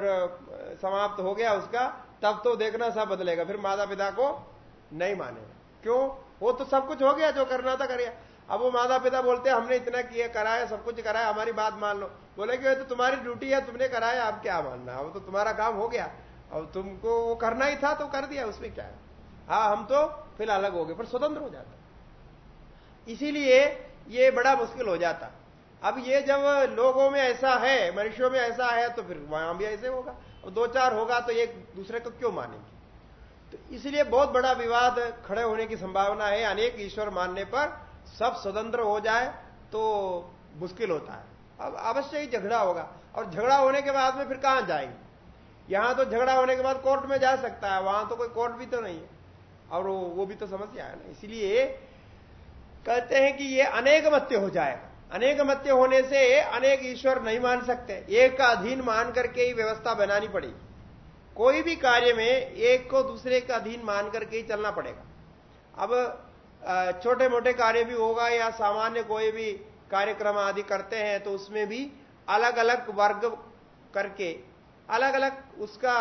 समाप्त हो गया उसका, तब तो देखना सब बदलेगा। फिर माता पिता को नहीं मानेगा। क्यों? वो तो सब कुछ हो गया जो करना था करिए। अब वो माता पिता बोलते हैं, हमने इतना किया, कराया, सब कुछ कराया, हमारी बात मान लो। बोले कि तो तुम्हारी ड्यूटी है, तुमने कराया, अब क्या मानना? अब तो तुम्हारा काम हो गया। अब तुमको वो करना ही था तो कर दिया, उसमें क्या है? हाँ हम तो फिर अलग हो गए, पर स्वतंत्र हो जाता इसीलिए ये बड़ा मुश्किल हो जाता। अब ये जब लोगों में ऐसा है मनुष्यों में ऐसा है तो फिर वहाँ भी ऐसे होगा। और दो चार होगा तो एक दूसरे को क्यों मानेंगे? तो इसलिए बहुत बड़ा विवाद खड़े होने की संभावना है। अनेक ईश्वर मानने पर सब स्वतंत्र हो जाए तो मुश्किल होता है। अब अवश्य ही झगड़ा होगा। और झगड़ा होने के बाद में फिर कहाँ जाएँगे? यहाँ तो झगड़ा होने के बाद कोर्ट में जा सकता है वहाँ तो कोई कोर्ट भी तो नहीं है। और वो, वो भी तो समस्या है ना। इसलिए कहते हैं कि ये अनेक मत्य हो जाएगा। अनेक मत्य होने से अनेक ईश्वर नहीं मान सकते। एक का अधीन मान करके ही व्यवस्था बनानी पड़ेगी। कोई भी कार्य में एक को दूसरे का अधीन मान करके ही चलना पड़ेगा। अब छोटे मोटे कार्य भी होगा या सामान्य कोई भी कार्यक्रम आदि करते हैं तो उसमें भी अलग अलग वर्ग करके अलग अलग उसका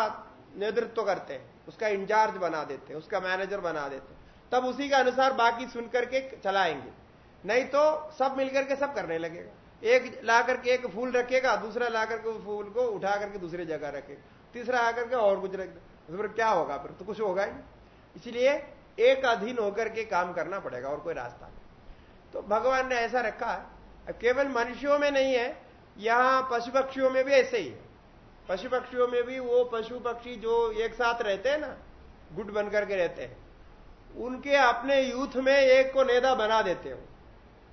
नेतृत्व करते हैं, उसका इंचार्ज बना देते हैं, उसका मैनेजर बना देते हैं। तब उसी के अनुसार बाकी सुन करके चलाएँगे। नहीं तो सब मिलकर के सब करने लगेगा एक ला करके एक फूल रखेगा, दूसरा ला करके फूल को उठा करके दूसरी जगह रखेगा तीसरा आकर के और कुछ रख दे। फिर क्या होगा? फिर तो कुछ होगा ही इसलिए एक अधीन होकर के काम करना पड़ेगा और कोई रास्ता नहीं। तो भगवान ने ऐसा रखा है। केवल मनुष्यों में नहीं है, यहाँ पशु पक्षियों में भी ऐसे ही है। पशु पक्षियों में भी वो पशु पक्षी जो एक साथ रहते हैं ना, गुट बनकर के रहते हैं, उनके अपने यूथ में एक को नेता बना देते हो।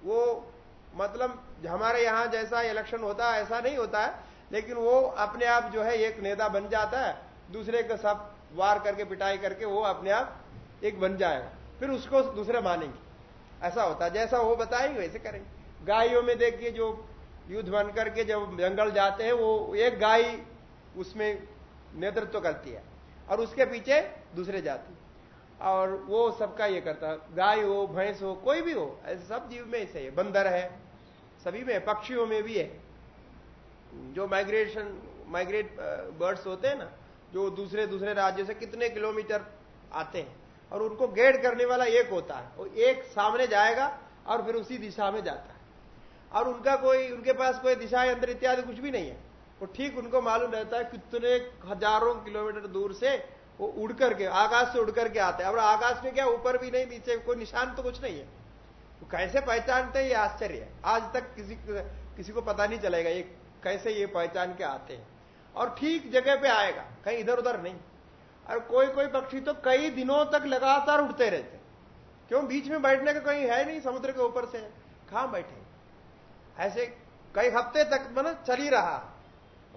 वो मतलब हमारे यहाँ जैसा इलेक्शन होता है, ऐसा नहीं होता है, लेकिन वो अपने आप जो है एक नेता बन जाता है, दूसरे का सब वार करके, पिटाई करके वो अपने आप एक बन जाएगा, फिर उसको दूसरे मानेंगे। ऐसा होता है, जैसा वो बताएँगे, वैसे करेंगे। गायों में देखिए, जो युद्ध बन करके जब जंगल जाते हैं, वो एक गाय उसमें नेतृत्व करती है, और उसके पीछे दूसरे जाति। और वो सबका ये करता गाय हो, भैंस हो, कोई भी हो, ऐसे सब जीव में ऐसे है। बंदर है, सभी में पक्षियों में भी है। जो माइग्रेशन माइग्रेट बर्ड्स होते हैं ना, जो दूसरे दूसरे राज्य से कितने किलोमीटर आते हैं, और उनको गेड करने वाला एक होता है। वो एक सामने जाएगा और फिर उसी दिशा में जाता है। और उनका कोई, उनके पास कोई दिशा, यंत्र इत्यादि कुछ भी नहीं है। वो ठीक उनको मालूम रहता है कितने हज़ारों किलोमीटर दूर से वो उड़ करके, आकाश से उड़ करके आते हैं। और आकाश में क्या, ऊपर भी नहीं, नीचे कोई निशान तो कुछ नहीं है। तो कैसे पहचानते हैं, ये आश्चर्य आज तक किसी किसी को पता नहीं चलेगा ये कैसे ये पहचान के आते हैं। और ठीक जगह पे आएगा, कहीं इधर उधर नहीं। और कोई कोई पक्षी तो कई दिनों तक लगातार उड़ते रहते क्यों? बीच में बैठने का कहीं है नहीं, समुद्र के ऊपर से। कहाँ बैठे ऐसे कई हफ़्ते तक मतलब चल ही रहा।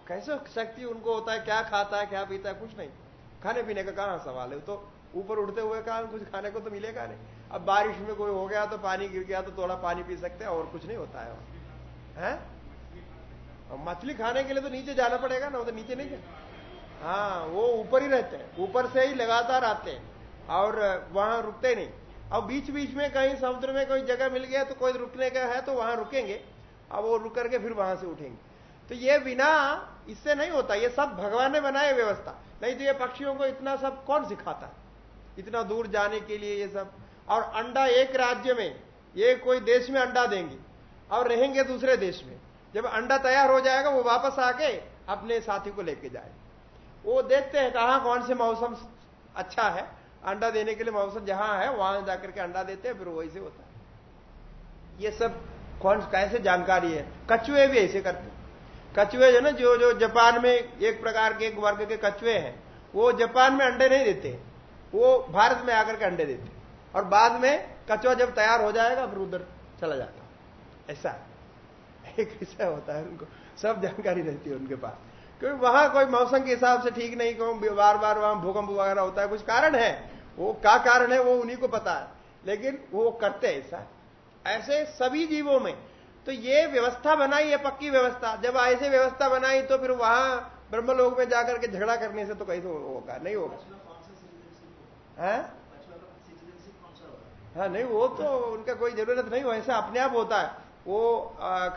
कैसे शक्ति उनको होता है, क्या खाता है, क्या पीता है, कुछ नहीं। खाने पीने का कहाँ सवाल है। तो ऊपर उठते हुए कहा कुछ खाने को तो मिलेगा नहीं। अब बारिश में कोई हो गया तो पानी गिर गया तो थोड़ा पानी पी सकते हैं, और कुछ नहीं होता है हैं? मछली खाने के लिए तो नीचे जाना पड़ेगा ना, वो तो नीचे नहीं जाए हाँ वो ऊपर ही रहते हैं। ऊपर से ही लगातार आते हैं, और वहाँ रुकते नहीं। और बीच बीच में कहीं समुद्र में कोई जगह मिल गया तो कोई रुकने का है तो वहाँ रुकेंगे। अब वो रुक करके फिर वहाँ से उठेंगे। तो ये बिना, इससे नहीं होता, ये सब भगवान ने बनाए व्यवस्था। नहीं तो ये पक्षियों को इतना सब कौन सिखाता? है इतना दूर जाने के लिए ये सब। और अंडा एक राज्य में, ये कोई देश में अंडा देंगे, और रहेंगे दूसरे देश में। जब अंडा तैयार हो जाएगा, वो वापस आके अपने साथी को लेके जाए। वो देखते हैं कहा कौन से मौसम अच्छा है। अंडा देने के लिए मौसम जहाँ है, वहाँ जाकर के अंडा देते हैं, फिर वही से होता है। ये सब कौन, कैसे जानकारी है? कछुए भी ऐसे करते कछुए जो ना, जो जो जापान में एक प्रकार के, एक वर्ग के कछुए हैं, वो जापान में अंडे नहीं देते। वो भारत में आकर के अंडे देते और बाद में कछुआ जब तैयार हो जाएगा, फिर उधर चला जाता ऐसा एक ऐसा होता है उनको। सब जानकारी रहती है उनके पास। क्योंकि वहाँ कोई मौसम के हिसाब से ठीक नहीं क्यों बार बार वहाँ भूकंप वगैरह होता है, कुछ कारण है। वो क्या कारण है, वो उन्हीं को पता है। लेकिन वो करते ऐसा। ऐसे सभी जीवों में तो ये व्यवस्था बनाई है पक्की व्यवस्था। जब ऐसे व्यवस्था बनाई तो फिर वहाँ ब्रह्मलोक में जाकर के झगड़ा करने से तो कैसे होगा। नहीं होगा। है? हाँ नहीं वो तो उनका कोई ज़रूरत नहीं वैसा अपने आप होता है। वो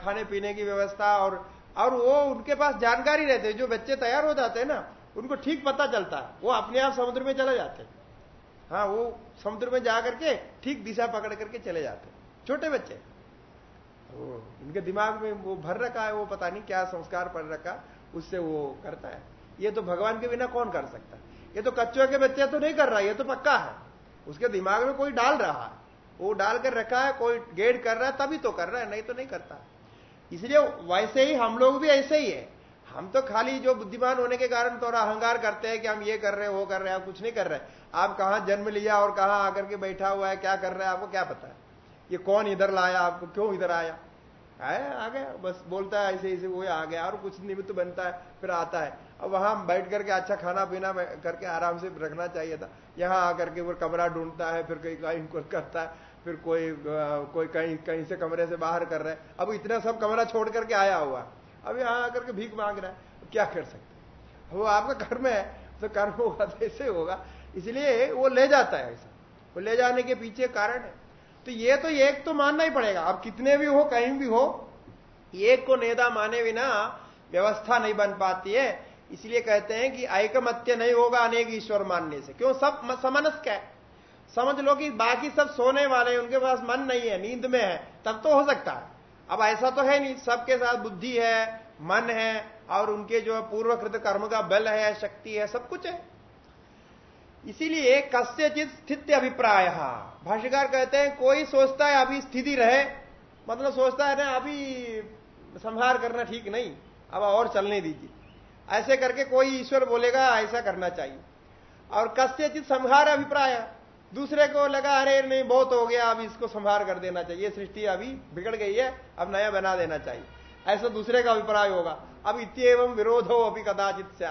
खाने पीने की व्यवस्था और और वो उनके पास जानकारी रहते जो बच्चे तैयार हो जाते हैं ना उनको ठीक पता चलता है। वो अपने आप समुद्र में चले जाते हैं। हाँ वो समुद्र में जाकर के ठीक दिशा पकड़ करके चले जाते छोटे बच्चे। वो उनके दिमाग में वो भर रखा है, वो पता नहीं क्या संस्कार पड़ रखा, उससे वो करता है। ये तो भगवान के बिना कौन कर सकता? ये तो कच्चों के बच्चे तो नहीं कर रहा, ये तो पक्का है। उसके दिमाग में कोई डाल रहा है। वो डाल कर रखा है, कोई गेड कर रहा है, तभी तो कर रहा है, नहीं तो नहीं करता। इसलिए वैसे ही हम लोग भी ऐसे ही है। हम तो खाली जो बुद्धिमान होने के कारण थोड़ा अहंकार करते हैं कि हम ये कर रहे हैं, वो कर रहे हैं कुछ नहीं कर रहे आप कहाँ जन्म लिया और कहाँ आकर के बैठा हुआ है, क्या कर रहे हैं, आपको क्या पता है? ये कौन इधर लाया, आपको क्यों इधर आया? आया आ गया, बस बोलता है ऐसे ऐसे, वो आ गया, और कुछ निमित्त बनता है, फिर आता है। अब वहाँ बैठ करके अच्छा खाना पीना करके आराम से रखना चाहिए था। यहाँ आकर के वो कमरा ढूंढता है, फिर कहीं कहीं करता है, फिर कोई कोई कहीं कहीं से कमरे से बाहर कर रहा है। अब इतना सब कमरा छोड़ करके आया हुआ अब यहाँ आकर के भीख मांग रहा है क्या कर सकते वो आपका कर्म है तो कर्म होगा तो ऐसे होगा। इसलिए वो ले जाता है ऐसा। वो ले जाने के पीछे कारण है। तो ये तो एक तो मानना ही पड़ेगा। अब कितने भी हो, कहीं भी हो, एक को नेता माने बिना व्यवस्था नहीं बन पाती है। इसलिए कहते हैं कि ऐकमत्य नहीं होगा अनेक ईश्वर मानने से। क्यों? सब समनस्क है। समझ लो कि बाकी सब सोने वाले हैं, उनके पास मन नहीं है, नींद में है, तब तो हो सकता है। अब ऐसा तो है नहीं, सबके साथ बुद्धि है, मन है, और उनके जो पूर्वकृत कर्म का बल है, शक्ति है, सब कुछ है। इसीलिए कस्यचित स्थिति अभिप्राय। भाष्यकार कहते हैं, कोई सोचता है अभी स्थिति रहे मतलब सोचता है ना, अभी संहार करना ठीक नहीं, अब और चलने दीजिए। ऐसे करके कोई ईश्वर बोलेगा, ऐसा करना चाहिए। और कस्यचित संहार अभिप्राय, दूसरे को लगा, अरे नहीं, बहुत हो गया, अब इसको संहार कर देना चाहिए। सृष्टि अभी बिगड़ गई है, अब नया बना देना चाहिए। ऐसा दूसरे का अभिप्राय होगा। अब इतम विरोध हो अभी कदाचित से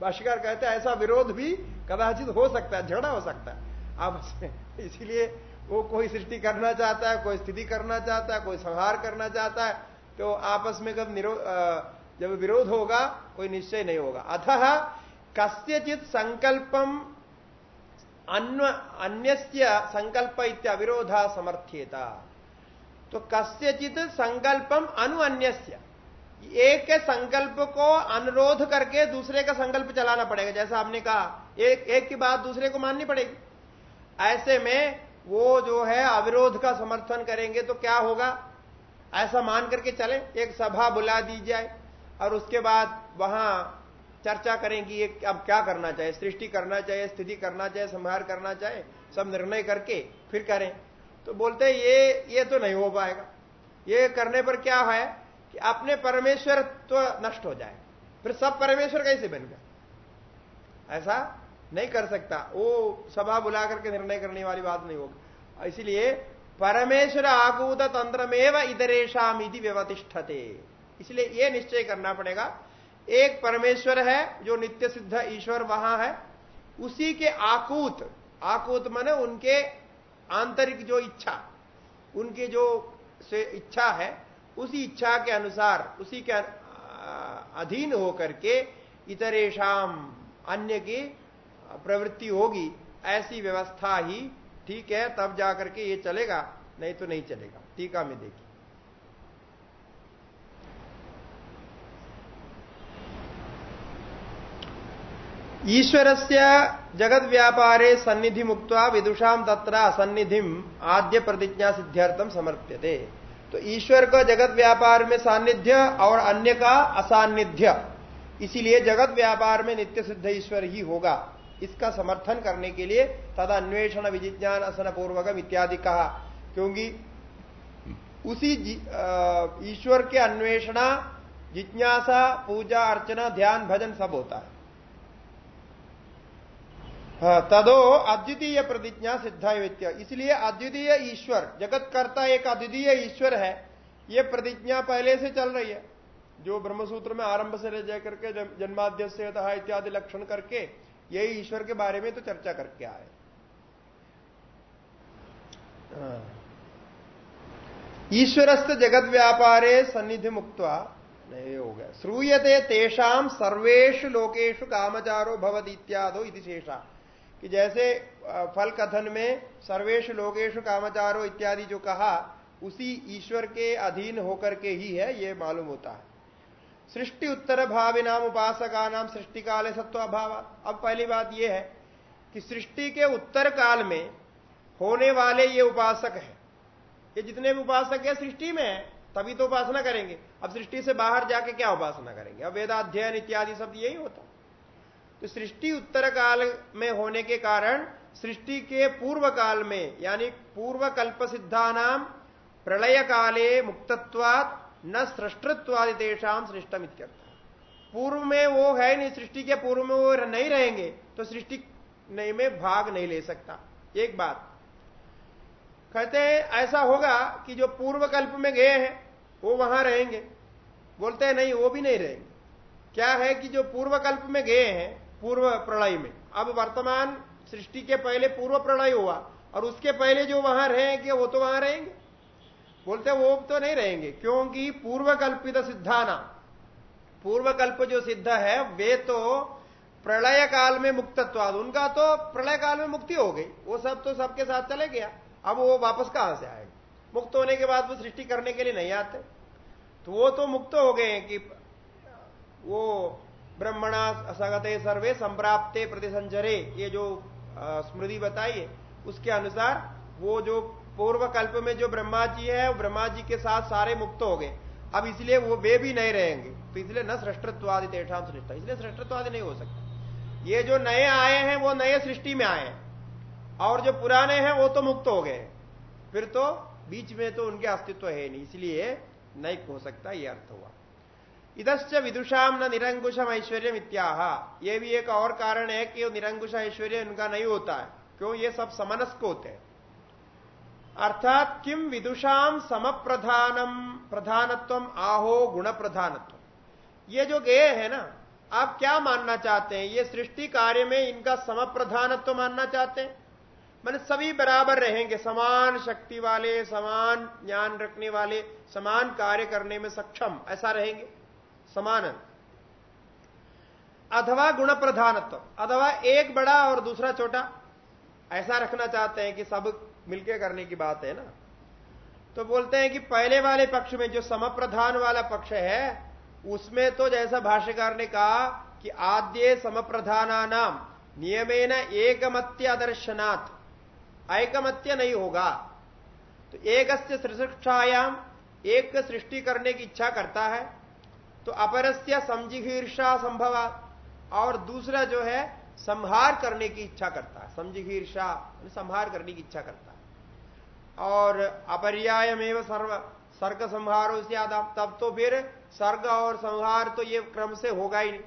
भाष्यकार कहते हैं, ऐसा विरोध भी कदाचित हो सकता है, झगड़ा हो सकता है। आपस में इसीलिए वो कोई सृष्टि करना चाहता है, कोई स्थिति करना चाहता है, कोई संहार करना चाहता है तो आपस में कब निरोध जब विरोध होगा, कोई निश्चय नहीं होगा। अतः कस्यचित संकल्पम अन्य संकल्प इत्याविरोधा समर्थ्यता। तो कस्यचित संकल्पम अनु अन्य एक के संकल्प को अनुरोध करके दूसरे का संकल्प चलाना पड़ेगा, जैसा आपने कहा। एक एक की बात दूसरे को माननी पड़ेगी। ऐसे में वो जो है अविरोध का समर्थन करेंगे तो क्या होगा? ऐसा मान करके चले। एक सभा बुला दी जाए और उसके बाद वहाँ चर्चा करें कि ये अब क्या करना चाहिए। सृष्टि करना चाहिए, स्थिति करना चाहिए, संहार करना चाहिए, सब निर्णय करके फिर करें। तो बोलते ये ये तो नहीं हो पाएगा। ये करने पर क्या है? कि अपने परमेश्वर तो नष्ट हो जाए। फिर सब परमेश्वर कैसे बन गया ऐसा नहीं कर सकता। वो सभा बुला करके निर्णय करने वाली बात नहीं होगी। इसीलिए परमेश्वर आगूत तंत्रमेव इधरेशा व्यवतिष्ठते। इसलिए यह निश्चय करना पड़ेगा। एक परमेश्वर है जो नित्य सिद्ध ईश्वर वहाँ है। उसी के आकूत आकूत माने उनके आंतरिक जो इच्छा, उनकी जो से इच्छा है उसी इच्छा के अनुसार, उसी के अधीन होकर के इतरेशम अन्य की प्रवृत्ति होगी, ऐसी व्यवस्था ही ठीक है, तब जाकर के ये चलेगा, नहीं तो नहीं चलेगा। टीका में देखिए। ईश्वर से जगत व्यापारे सन्निधि मुक्त विदुषा तत्र असन्निधि आद्य प्रतिज्ञा सिद्ध्यर्थम समर्प्यते। तो ईश्वर का जगत व्यापार में सान्निध्य और अन्य का असान्निध्य। इसीलिए जगत व्यापार में नित्य सिद्ध ईश्वर ही होगा। इसका समर्थन करने के लिए तद अन्वेषण विजिज्ञान असन पूर्वकम इत्यादि कहा। क्योंकि उसी ईश्वर के अन्वेषणा जिज्ञासा पूजा अर्चना ध्यान भजन सब होता हाँ, तदो अद्वितीय प्रतिज्ञा सिद्धा इसलिए अद्वितीय ईश्वर जगत करता एक अद्वितीय ईश्वर है, ये प्रतिज्ञा पहले से चल रही है। जो ब्रह्मसूत्र में आरंभ से ले जाकर के जन्माद्यस्य इत्यादि लक्षण करके यही ईश्वर के बारे में तो चर्चा करके आए। हाँ। ईश्वरस्त जगत व्यापारे सन्निधि मुक्त नहीं, हो गया। श्रूयते तेषाम सर्वेशु लोकेशु कामचारो भवद इत्यादो इति शेषा। कि जैसे फल कथन में सर्वेश लोकेश कामचारो इत्यादि जो कहा, उसी ईश्वर के अधीन होकर के ही है, ये मालूम होता है। सृष्टि उत्तर भावी नाम उपासका नाम सृष्टि काल है सत्व अभाव। अब पहली बात यह है कि सृष्टि के उत्तर काल में होने वाले ये उपासक है। ये जितने भी उपासक है, सृष्टि में है, तभी तो उपासना करेंगे। अब सृष्टि से बाहर जाके क्या उपासना करेंगे? अब वेदाध्ययन इत्यादि सब यही होता। तो सृष्टि उत्तर काल में होने के कारण सृष्टि के पूर्व काल में, यानी पूर्व कल्प सिद्धानाम, प्रलय काले मुक्तत्वात, न सृष्टत्वादि देशाम सृष्टम पूर्व में वो है नहीं, सृष्टि के पूर्व में वो नहीं रहेंगे तो सृष्टि नहीं में भाग नहीं ले सकता। एक बात। कहते हैं, ऐसा होगा कि जो पूर्व कल्प में गए हैं, वो वहाँ रहेंगे। बोलते हैं, नहीं, वो भी नहीं रहेंगे। क्या है कि जो पूर्व कल्प में गए हैं पूर्व प्रलय में। अब वर्तमान सृष्टि के पहले पूर्व प्रलय हुआ और उसके पहले जो वहाँ रहेंगे, वो तो वहाँ रहेंगे। बोलते वो तो नहीं रहेंगे, क्योंकि पूर्व कल्पित सिद्धाना पूर्व कल्प जो सिद्ध है, वे तो प्रलय काल में मुक्तत्वाद, उनका तो प्रलय काल में मुक्ति हो गई। वो सब तो सबके साथ चले गया। अब वो वापस कहाँ से आएगा? मुक्त होने के बाद वो सृष्टि करने के लिए नहीं आते। तो वो तो मुक्त हो गए कि वो ब्रह्मणा असगते सर्वे संप्राप्ते प्रतिसंचरे ये जो स्मृति बताई है, उसके अनुसार वो जो पूर्व कल्प में जो ब्रह्मा जी है ब्रह्मा जी के साथ सारे मुक्त हो गए। अब इसलिए वो वे भी नहीं रहेंगे। तो इसलिए न सृष्टत्वादि तेठाम सृष्टा। इसलिए सृष्टत्वादि नहीं हो सकता। ये जो नए आए हैं, वो नए सृष्टि में आए और जो पुराने हैं, वो तो मुक्त हो गए। फिर तो बीच में तो उनके अस्तित्व है नहीं। इसलिए नहीं हो सकता, ये अर्थ हुआ। इधश्च विदुषाम न निरंकुशम ऐश्वर्य इत्याह ये भी एक और कारण है कि निरंकुश ऐश्वर्य उनका नहीं होता है। क्यों? ये सब समनस्क होते हैं। अर्थात किम विदुषाम सम प्रधानम प्रधानत्व आहो गुण प्रधानत्व ये जो गए है ना, आप क्या मानना चाहते हैं? ये सृष्टि कार्य में इनका सम प्रधानत्व मानना चाहते हैं? मैंने सभी बराबर रहेंगे। समान शक्ति वाले, समान ज्ञान रखने वाले, समान कार्य करने में सक्षम, ऐसा रहेंगे। समान है अथवा गुण प्रधानत्व अथवा एक बड़ा और दूसरा छोटा। ऐसा रखना चाहते हैं कि सब मिलके करने की बात है ना। तो बोलते हैं कि पहले वाले पक्ष में जो समप्रधान वाला पक्ष है, उसमें तो जैसा भाष्यकार ने कहा कि आद्य समप्रधाना नाम नियमेन एकमत्य आदर्शनाथ ऐकमत्य नहीं होगा। तो एक सृष्टायाम एक सृष्टि करने की इच्छा करता है। तो अपरस्य समझीर्षा संभव, और दूसरा जो है, संहार करने की इच्छा करता है। समझीर्षा संहार करने की इच्छा करता है। और अपरियायमेव सर्व, सर्ग संहारो से तब तो फिर सर्ग और संहार तो ये क्रम से होगा ही नहीं।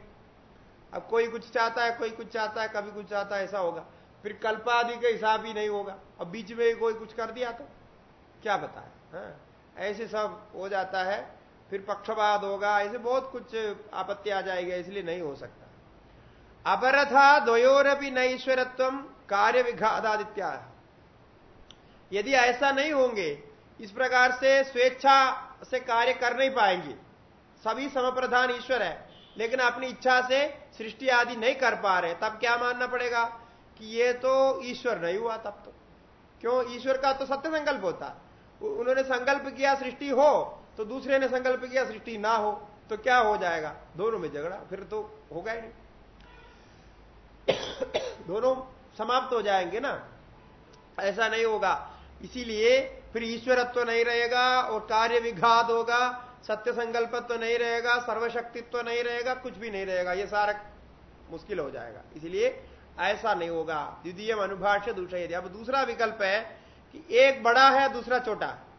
अब कोई कुछ चाहता है, कोई कुछ चाहता है, कभी कुछ चाहता है, ऐसा होगा। फिर कल्पादि का हिसाब ही नहीं होगा। अब बीच में कोई कुछ कर दिया तो क्या बताए? हाँ? ऐसे सब हो जाता है। फिर पक्षपात होगा, ऐसे बहुत कुछ आपत्ति आ जाएगी, इसलिए नहीं हो सकता। अपरथा द्वयोरपि नईश्वरत्व कार्य विघादादित्या यदि ऐसा नहीं होंगे, इस प्रकार से स्वेच्छा से कार्य कर नहीं पाएँगे। सभी समप्रधान ईश्वर है, लेकिन अपनी इच्छा से सृष्टि आदि नहीं कर पा रहे, तब क्या मानना पड़ेगा कि ये तो ईश्वर नहीं हुआ तब तो? क्यों? ईश्वर का तो सत्य संकल्प होता। उन्होंने संकल्प किया सृष्टि हो तो दूसरे ने संकल्प किया, सृष्टि ना हो तो क्या हो जाएगा? दोनों में झगड़ा, फिर तो होगा ही नहीं। दोनों समाप्त हो जाएँगे ना? ऐसा नहीं होगा। इसीलिए फिर ईश्वरत्व तो नहीं रहेगा और कार्य विघात होगा, सत्य संकल्पत्व तो नहीं रहेगा, सर्वशक्तित्व तो नहीं रहेगा, कुछ भी नहीं रहेगा। ये सारा मुश्किल हो जाएगा। इसलिए ऐसा नहीं होगा। द्वितीय अनुभाष्य दूसरा अब दूसरा विकल्प है कि एक बड़ा है, दूसरा छोटा है।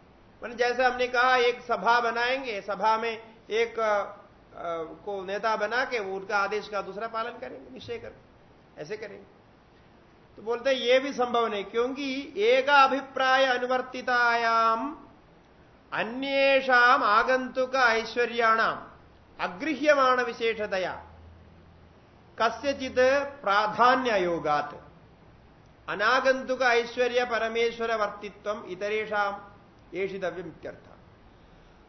मैंने जैसे हमने कहा एक सभा बनाएँगे सभा में एक आ, को नेता बना के वो उनका आदेश का दूसरा पालन करेंगे निश्चय कर ऐसे करेंगे। तो बोलते हैं ये भी संभव नहीं क्योंकि एक अभिप्राय अनुवर्तितायाम अन्येषाम आगंतुक ऐश्वर्याणाम अगृह्यमाण विशेषतया कस्यचित प्राधान्य योगात अनागंतुक ऐश्वर्य परमेश्वर वर्तित्व इतरेशम येषितव्यम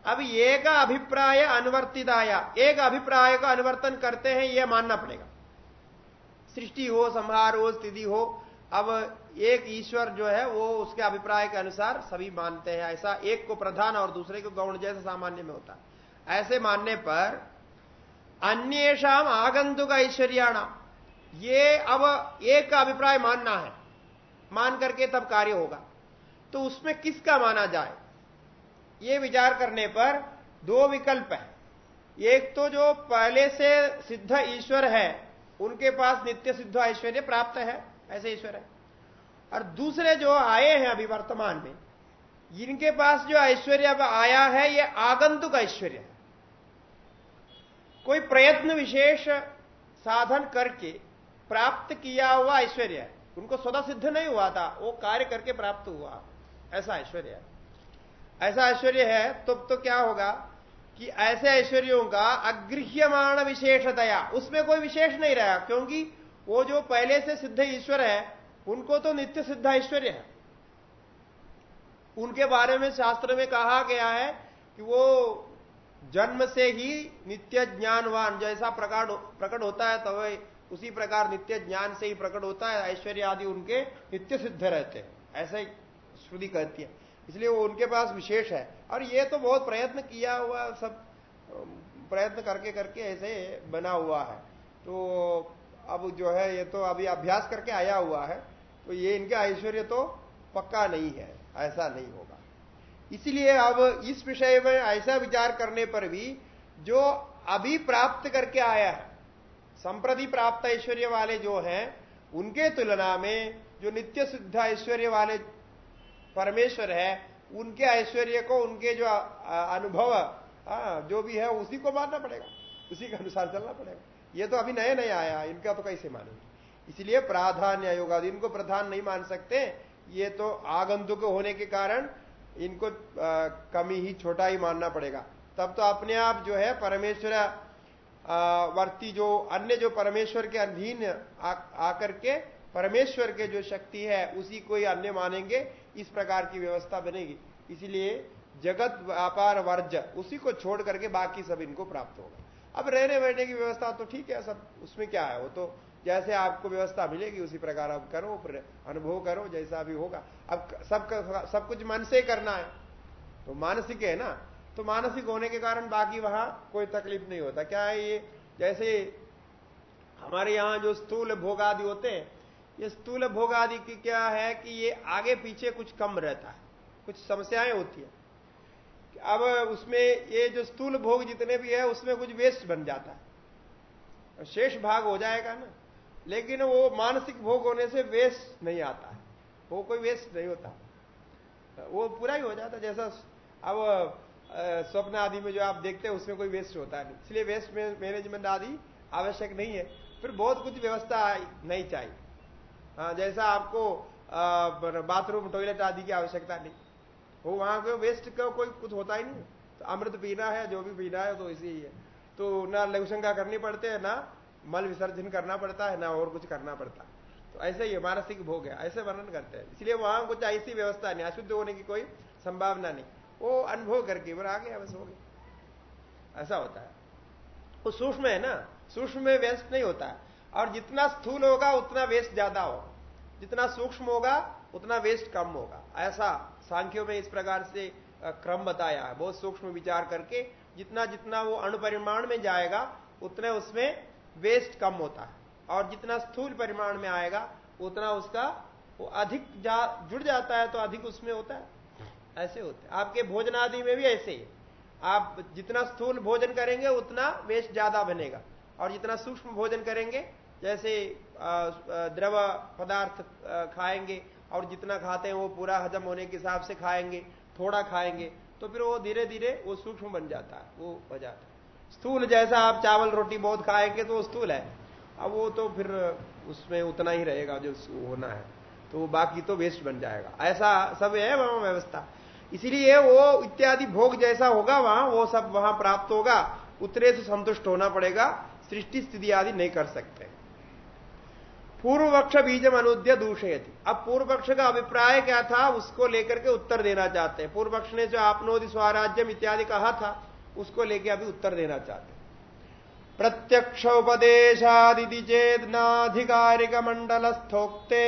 अब एक अभिप्राय अनुवर्तिताया, एक अभिप्राय का अनुवर्तन करते हैं यह मानना पड़ेगा। सृष्टि हो, संहार हो, स्थिति हो, अब एक ईश्वर जो है, वो उसके अभिप्राय के अनुसार सभी मानते हैं। ऐसा एक को प्रधान और दूसरे को गौण जैसे सामान्य में होता। है ऐसे मानने पर अन्येषाम आगंतुक ऐश्वर्याणा, ये अब एक का अभिप्राय मानना है। मान करके तब कार्य होगा। तो उसमें किसका माना जाए? ये विचार करने पर दो विकल्प है। एक तो जो पहले से सिद्ध ईश्वर है, उनके पास नित्य सिद्ध ऐश्वर्य प्राप्त है, ऐसे ईश्वर है। और दूसरे जो आए हैं अभी वर्तमान में इनके पास जो ऐश्वर्य अब आया है, ये आगंतुक ऐश्वर्य है। कोई प्रयत्न विशेष साधन करके प्राप्त किया हुआ ऐश्वर्य है, उनको स्वतः सिद्ध नहीं हुआ था, वो कार्य करके प्राप्त हुआ। ऐसा ऐश्वर्य है। ऐसा ऐश्वर्य है तो तो क्या होगा कि ऐसे ऐश्वर्यों का अगृह्यमाण विशेषतया, उसमें कोई विशेष नहीं रहा, क्योंकि वो जो पहले से सिद्ध ईश्वर है, उनको तो नित्य सिद्ध ऐश्वर्य है। उनके बारे में शास्त्र में कहा गया है कि वो जन्म से ही नित्य ज्ञानवान, जैसा प्रकट प्रकट होता है, तब तो उसी प्रकार नित्य ज्ञान से ही प्रकट होता है ऐश्वर्य आदि उनके नित्य सिद्ध रहते हैं। ऐसा श्रुति कहती है। इसलिए वो उनके पास विशेष है। और ये तो बहुत प्रयत्न किया हुआ सब प्रयत्न करके करके ऐसे बना हुआ है। तो अब जो है, ये तो अभी अभ्यास करके आया हुआ है। तो ये इनका ऐश्वर्य तो पक्का नहीं है, ऐसा नहीं होगा। इसलिए अब इस विषय में ऐसा विचार करने पर भी जो अभी प्राप्त करके आया है, संप्रति प्राप्त ऐश्वर्य वाले जो हैं, उनके तुलना में जो नित्य सिद्ध ऐश्वर्य वाले परमेश्वर है, उनके ऐश्वर्य को, उनके जो अनुभव जो भी है, उसी को मानना पड़ेगा। उसी के अनुसार चलना पड़ेगा। ये तो अभी नए नए आया इनका तो कैसे मानेंगे? इसलिए प्राधान्य योगा इनको प्रधान नहीं मान सकते। ये तो आगंतुक होने के कारण इनको कमी ही, छोटा ही मानना पड़ेगा। तब तो अपने आप जो है, परमेश्वर वर्ती जो, अन्य जो परमेश्वर के अधीन आकर के परमेश्वर के जो शक्ति है, उसी को ही अन्य मानेंगे, इस प्रकार की व्यवस्था बनेगी। इसलिए जगत, व्यापार वर्ज उसी को छोड़ करके बाकी सब इनको प्राप्त होगा। अब रहने बैठने की व्यवस्था तो ठीक है, सब उसमें क्या है? वो तो जैसे आपको व्यवस्था मिलेगी, उसी प्रकार आप करो अनुभव करो, जैसा भी होगा। अब सब सब कुछ मन से करना है। तो मानसिक है ना? तो मानसिक होने के कारण बाकी वहाँ कोई तकलीफ़ नहीं होता। क्या है ये? जैसे हमारे यहाँ जो स्थूल भोग आदि होते हैं ये स्थूल भोग आदि की क्या है कि ये आगे पीछे कुछ कम रहता है, कुछ समस्याएँ होती है। अब उसमें ये जो स्थूल भोग जितने भी है, उसमें कुछ वेस्ट बन जाता है। शेष भाग हो जाएगा ना। लेकिन वो मानसिक भोग होने से वेस्ट नहीं आता है। वो कोई वेस्ट नहीं होता। वो पूरा ही हो जाता जैसा अब स्वप्न आदि में जो आप देखते हैं, उसमें कोई वेस्ट होता नहीं। इसलिए वेस्ट मैनेजमेंट आदि आवश्यक नहीं है। फिर बहुत कुछ व्यवस्था नहीं चाहिए। जैसा आपको बाथरूम टॉयलेट आदि की आवश्यकता नहीं। वो वहाँ को वेस्ट का कोई कुछ होता ही नहीं। तो अमृत पीना है, जो भी पीना है तो इसी ही है। तो ना लघुशंका करनी पड़ते है, ना मल विसर्जन करना पड़ता है, ना और कुछ करना पड़ता है। तो ऐसे ही मानसिक भोग है, ऐसे वर्णन करते हैं। इसलिए वहाँ कुछ ऐसी व्यवस्था नहीं, अशुद्ध होने की कोई संभावना नहीं। वो अनुभव करके फिर आ गया बस हो गया। ऐसा होता है। वो सूक्ष्म है ना, सूक्ष्म में वेस्ट नहीं होता। है और जितना स्थूल होगा, उतना वेस्ट ज़्यादा होगा। जितना सूक्ष्म होगा, उतना वेस्ट कम होगा। ऐसा सांख्यों में इस प्रकार से क्रम बताया है। बहुत सूक्ष्म विचार करके जितना जितना वो अणुपरिमाण में जाएगा, उतने उसमें वेस्ट कम होता है। और जितना स्थूल परिमाण में आएगा, उतना उसका वो अधिक जा, जुड़ जाता है तो अधिक उसमें होता है। ऐसे होते आपके भोजन आदि में भी ऐसे ही। आप जितना स्थूल भोजन करेंगे, उतना वेस्ट ज़्यादा बनेगा। और जितना सूक्ष्म भोजन करेंगे जैसे द्रव पदार्थ खाएँगे और जितना खाते हैं वो पूरा हजम होने के हिसाब से खाएँगे, थोड़ा खाएँगे तो फिर वो धीरे धीरे वो सूक्ष्म बन जाता है, वो हो जाता है। स्थूल जैसा आप चावल रोटी बहुत खाएँगे तो वो स्थूल है। अब वो तो फिर उसमें उतना ही रहेगा जो होना है तो बाकी तो वेस्ट बन जाएगा। ऐसा सब है वहाँ व्यवस्था। इसीलिए वो इत्यादि भोग जैसा होगा वहाँ, वो सब वहाँ प्राप्त होगा उतने से संतुष्ट होना पड़ेगा, सृष्टि स्थिति आदि नहीं कर सकते। पूर्व पक्ष बीजम अनुद्य दूषयति। अब पूर्व पक्ष का अभिप्राय क्या था, उसको लेकर के उत्तर देना चाहते हैं। पूर्व पक्ष ने जो आपनोदि स्वराज्यम इत्यादि कहा था, उसको लेके अभी उत्तर देना चाहते हैं। प्रत्यक्ष चेत नाधिकारिक मंडलस्थोक्ते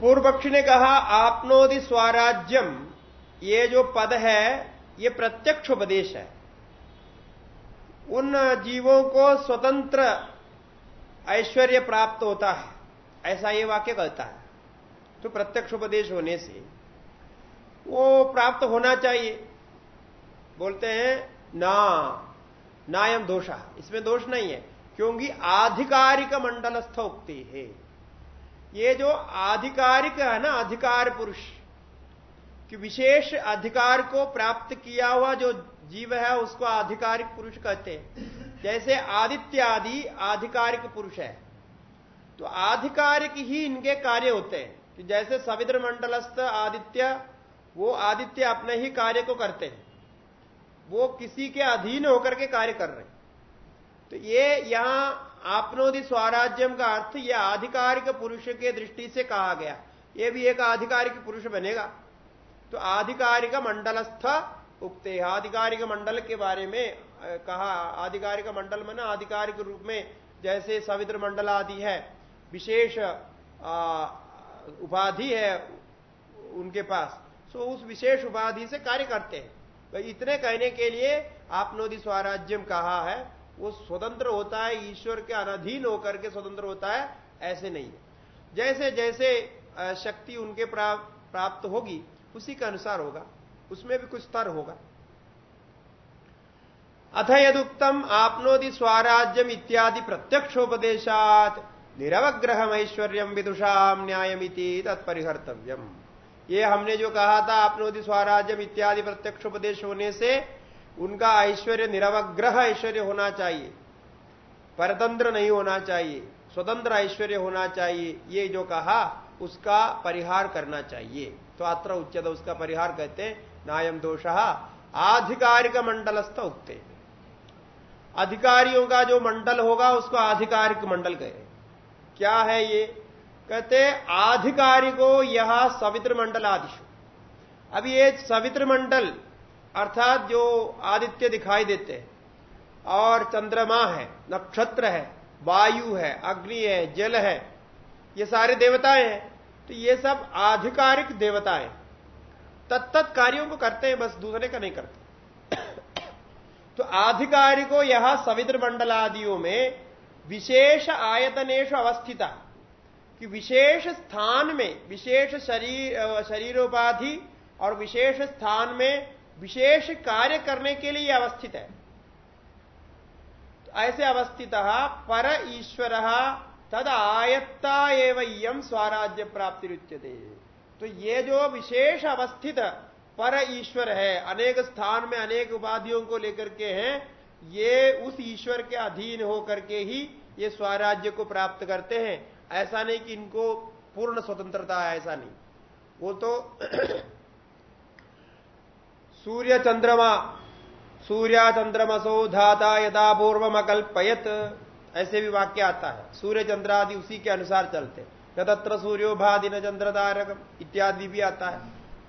पूर्व पक्षी ने कहा, आपनोदि स्वराज्यम. ये जो पद है, ये प्रत्यक्ष उपदेश है। उन जीवों को स्वतंत्र ऐश्वर्य प्राप्त होता है। ऐसा ये वाक्य कहता है। तो प्रत्यक्ष उपदेश होने से वो प्राप्त होना चाहिए। बोलते हैं, ना नायम दोषा। इसमें दोष नहीं है, क्योंकि आधिकारिक मंडलस्थ उक्ति है। ये जो आधिकारिक है ना, अधिकार पुरुष, कि विशेष अधिकार को प्राप्त किया हुआ जो जीव है, उसको आधिकारिक पुरुष कहते हैं। जैसे आदित्य आदि आधिकारिक पुरुष है। तो आधिकारिक ही इनके कार्य होते हैं। कि जैसे सविद्र मंडलस्थ आदित्य, वो आदित्य अपने ही कार्य को करते हैं। वो किसी के अधीन होकर के कार्य कर रहे हैं। तो ये यहाँ आपनोदि स्वराज्यम का अर्थ यह आधिकारिक पुरुष के दृष्टि से कहा गया। ये भी एक आधिकारिक पुरुष बनेगा। तो आधिकारिक मंडलस्थ उक्ते आधिकारिक मंडल के बारे में कहा, आधिकारिक मंडल में ना आधिकारिक रूप में जैसे सविद्र मंडल आदि है। विशेष उपाधि है उनके पास। सो उस विशेष उपाधि से कार्य करते हैं। तो इतने कहने के लिए आपनोदि स्वराज्यम कहा है। वो स्वतंत्र होता है, ईश्वर के अनधीन होकर के स्वतंत्र होता है, ऐसे नहीं है। जैसे जैसे शक्ति उनके प्राप्त होगी, उसी के अनुसार होगा, उसमें भी कुछ स्तर होगा। अथ यदुक्तम आपनोदि स्वराज्यम इत्यादि प्रत्यक्षोपदेशात निरवग्रह ऐश्वर्यम विदुषाम न्यायमिति तत्परिहर्तव्यम। ये हमने जो कहा था आपनोदि स्वराज्यम इत्यादि प्रत्यक्षोपदेश होने से उनका ऐश्वर्य निरवग्रह ऐश्वर्य होना चाहिए। परतंत्र नहीं होना चाहिए। स्वतंत्र ऐश्वर्य होना चाहिए। ये जो कहा, उसका परिहार करना चाहिए। तो अत्र उच्चत उसका परिहार कहते हैं नायम दोष आधिकारिक मंडलस्थ उगते अधिकारियों का जो मंडल होगा, उसको आधिकारिक मंडल कहे। क्या है ये? कहते आधिकारिको यह सवित्र मंडल आदिश अब ये सवित्र मंडल अर्थात जो आदित्य दिखाई देते हैं। और चंद्रमा है, नक्षत्र है, वायु है, अग्नि है, जल है, ये सारे देवताएँ हैं। तो ये सब आधिकारिक देवताएँ तत्त कार्यों को करते हैं, बस दूसरे का नहीं करते। तो आधिकारिको यह सविद्र मंडलादियों में विशेष आयतनेश अवस्थिता, कि विशेष स्थान में, विशेष शरीर शरीरोपाधि और विशेष स्थान में विशेष कार्य करने के लिए अवस्थित है। तो ऐसे अवस्थित पर ईश्वर तद आयत्ता एवं स्वराज्य प्राप्ति रुच्यते तो ये जो विशेष अवस्थित पर ईश्वर है, अनेक स्थान में अनेक उपाधियों को लेकर के हैं, ये उस ईश्वर के अधीन होकर के ही ये स्वराज्य को प्राप्त करते हैं। ऐसा नहीं कि इनको पूर्ण स्वतंत्रता है, ऐसा नहीं। वो तो सूर्य चंद्रमा सूर्य चंद्रमसो धाता यदा पूर्वम अकल्पयत ऐसे भी वाक्य आता है। सूर्य चंद्र आदि उसी के अनुसार चलते यदत्र सूर्यो भादि न चंद्र तारक इत्यादि भी आता है।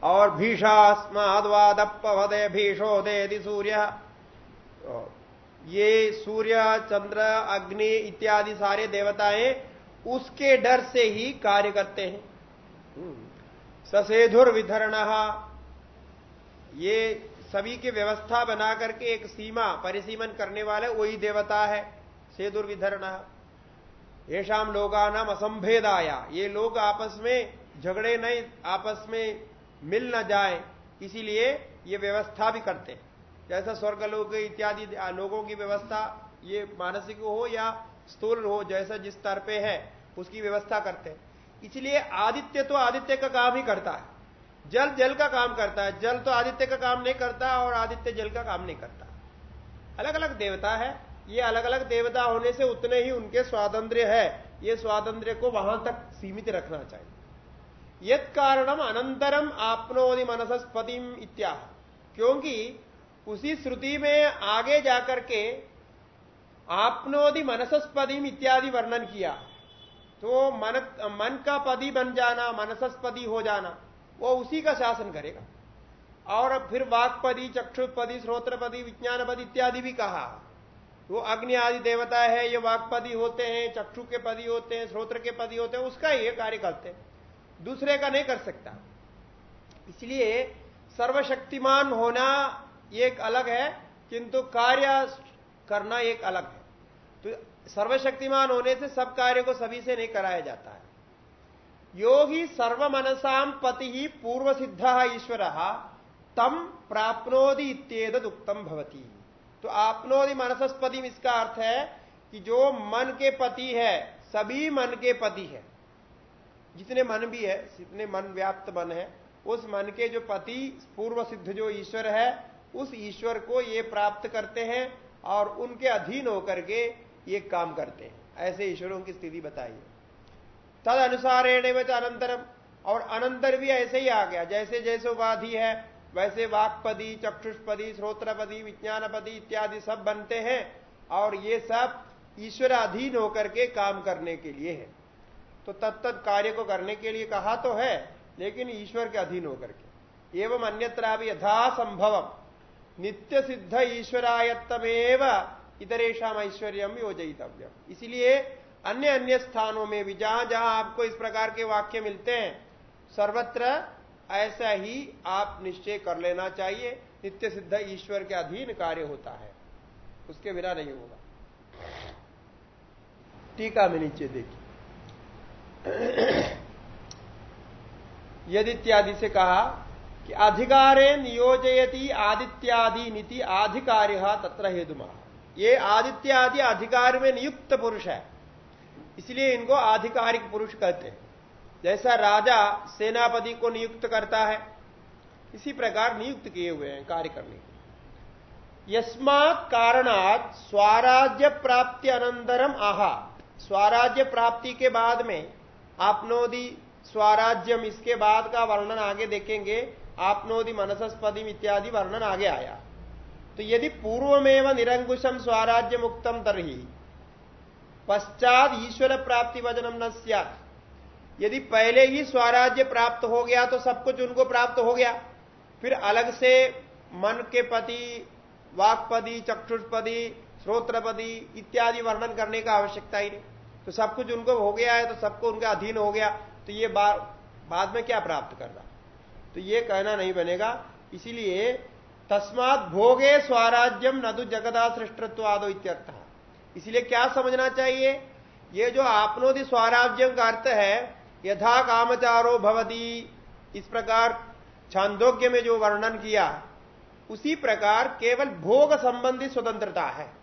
और भीषास्मादवादपदे भीषोदे सूर्य। ये सूर्य, चंद्र, अग्नि इत्यादि सारे देवताएँ उसके डर से ही कार्य करते हैं। ससेधुर विधरण ये सभी की व्यवस्था बना करके एक सीमा परिसीमन करने वाले वही देवता है सेदुर विधरण ये शाम लोगा नाम असंभेद आया ये लोग आपस में झगड़े नहीं, आपस में मिल न जाए, इसीलिए ये व्यवस्था भी करते हैं। जैसा स्वर्ग लोग इत्यादि लोगों की व्यवस्था ये मानसिक हो या स्थूल हो, जैसा जिस स्तर पे है, उसकी व्यवस्था करते हैं। इसलिए आदित्य तो आदित्य का काम ही करता है। जल जल का काम करता है, जल तो आदित्य का काम नहीं करता और आदित्य जल का काम नहीं करता। अलग अलग देवता है, ये अलग अलग देवता होने से उतने ही उनके स्वातंत्र्य है। ये स्वातंत्र्य को वहाँ तक सीमित रखना चाहिए। यद कारणम अनंतरम आपनोदि मनसस्पतिम इत्या क्योंकि उसी श्रुति में आगे जाकर के आपनोदि मनसस्पतिम इत्यादि वर्णन किया। तो मन मन का पदी बन जाना, मनसस्पति हो जाना। वो उसी का शासन करेगा। और अब फिर वाक्पदी, चक्षुपदी, श्रोत्रपदी, विज्ञानपदी इत्यादि भी कहा। वो अग्नि आदि देवता है, ये वाक्पदी होते हैं, चक्षु के पदी होते हैं, श्रोत्र के पदी होते हैं, उसका ये कार्य करते हैं। दूसरे का नहीं कर सकता। इसलिए सर्वशक्तिमान होना एक अलग है, किंतु कार्य करना एक अलग है। तो सर्वशक्तिमान होने से सब कार्य को सभी से नहीं कराया जाता है। योगी सर्व मनसाम पति ही पूर्व सिद्ध ईश्वर तम प्राप्नोदि इत्येद उत्तम भवती। तो आपनोदि मनसस्पति इसका अर्थ है कि जो मन के पति है, सभी मन के पति है। जितने मन भी है, जितने मन व्याप्त मन है, उस मन के जो पति पूर्व सिद्ध जो ईश्वर है, उस ईश्वर को ये प्राप्त करते हैं और उनके अधीन होकर के ये काम करते हैं। ऐसे ईश्वरों की स्थिति बताइए। तद अनुसारेण अनुसार अनंतरम और अनंतर भी ऐसे ही आ गया। जैसे जैसे उपाधि है, वैसे वाक्पदी, चक्षुष्पदी, श्रोत्रपदी, विज्ञानपदी इत्यादि सब बनते हैं। और ये सब ईश्वर अधीन होकर के काम करने के लिए है। तो तत्त कार्य को करने के लिए कहा तो है, लेकिन ईश्वर के अधीन होकर के। एवं अन्यत्र भी यथासंभव नित्य सिद्ध ईश्वरायत्तमेव इतरेशम ऐश्वर्यम योजितव्यम इसलिए अन्य अन्य स्थानों में भी, जहाँ जहाँ आपको इस प्रकार के वाक्य मिलते हैं, सर्वत्र ऐसा ही आप निश्चय कर लेना चाहिए। नित्य सिद्ध ईश्वर के अधीन कार्य होता है। उसके बिना नहीं होगा। टीका में नीचे देखिए। यदि इत्यादि से कहा कि अधिकारे नियोजयती आदित्यादि नीति आधिकार्य तत्र हेतुमा। ये आदित्यादि अधिकार में नियुक्त पुरुष है। इसलिए इनको आधिकारिक पुरुष कहते हैं। जैसा राजा सेनापति को नियुक्त करता है, इसी प्रकार नियुक्त किए हुए हैं कार्य करने के यस्मात कारणात स्वराज्य प्राप्ति अनंतरम आहा। स्वराज्य प्राप्ति के बाद में आपनोदी स्वराज्यम, इसके बाद का वर्णन आगे देखेंगे आपनोदि मनसस्पति इत्यादि वर्णन आगे आया। तो यदि पूर्व पूर्वमेव निरंकुशम स्वराज्य मुक्तम तरही पश्चात ईश्वर प्राप्ति वजनम न यदि पहले ही स्वराज्य प्राप्त हो गया तो सब कुछ उनको प्राप्त हो गया। फिर अलग से मन के पति वाक्पदी, चक्षुष्पदी, श्रोत्रपदी इत्यादि वर्णन करने का आवश्यकता ही नहीं। तो सब कुछ उनको हो गया है तो सबको उनका अधीन हो गया। तो ये बार बाद में क्या प्राप्त करना? तो ये कहना नहीं बनेगा। इसीलिए तस्मात भोगे स्वराज्यम नदु जगदा सृष्टत्व आदो इत्यर्थ। इसलिए क्या समझना चाहिए? ये जो आपनोदि स्वराज्यम का अर्थ है, यथा कामचारो भवती, इस प्रकार छांदोग्य में जो वर्णन किया, उसी प्रकार केवल भोग संबंधी स्वतंत्रता है।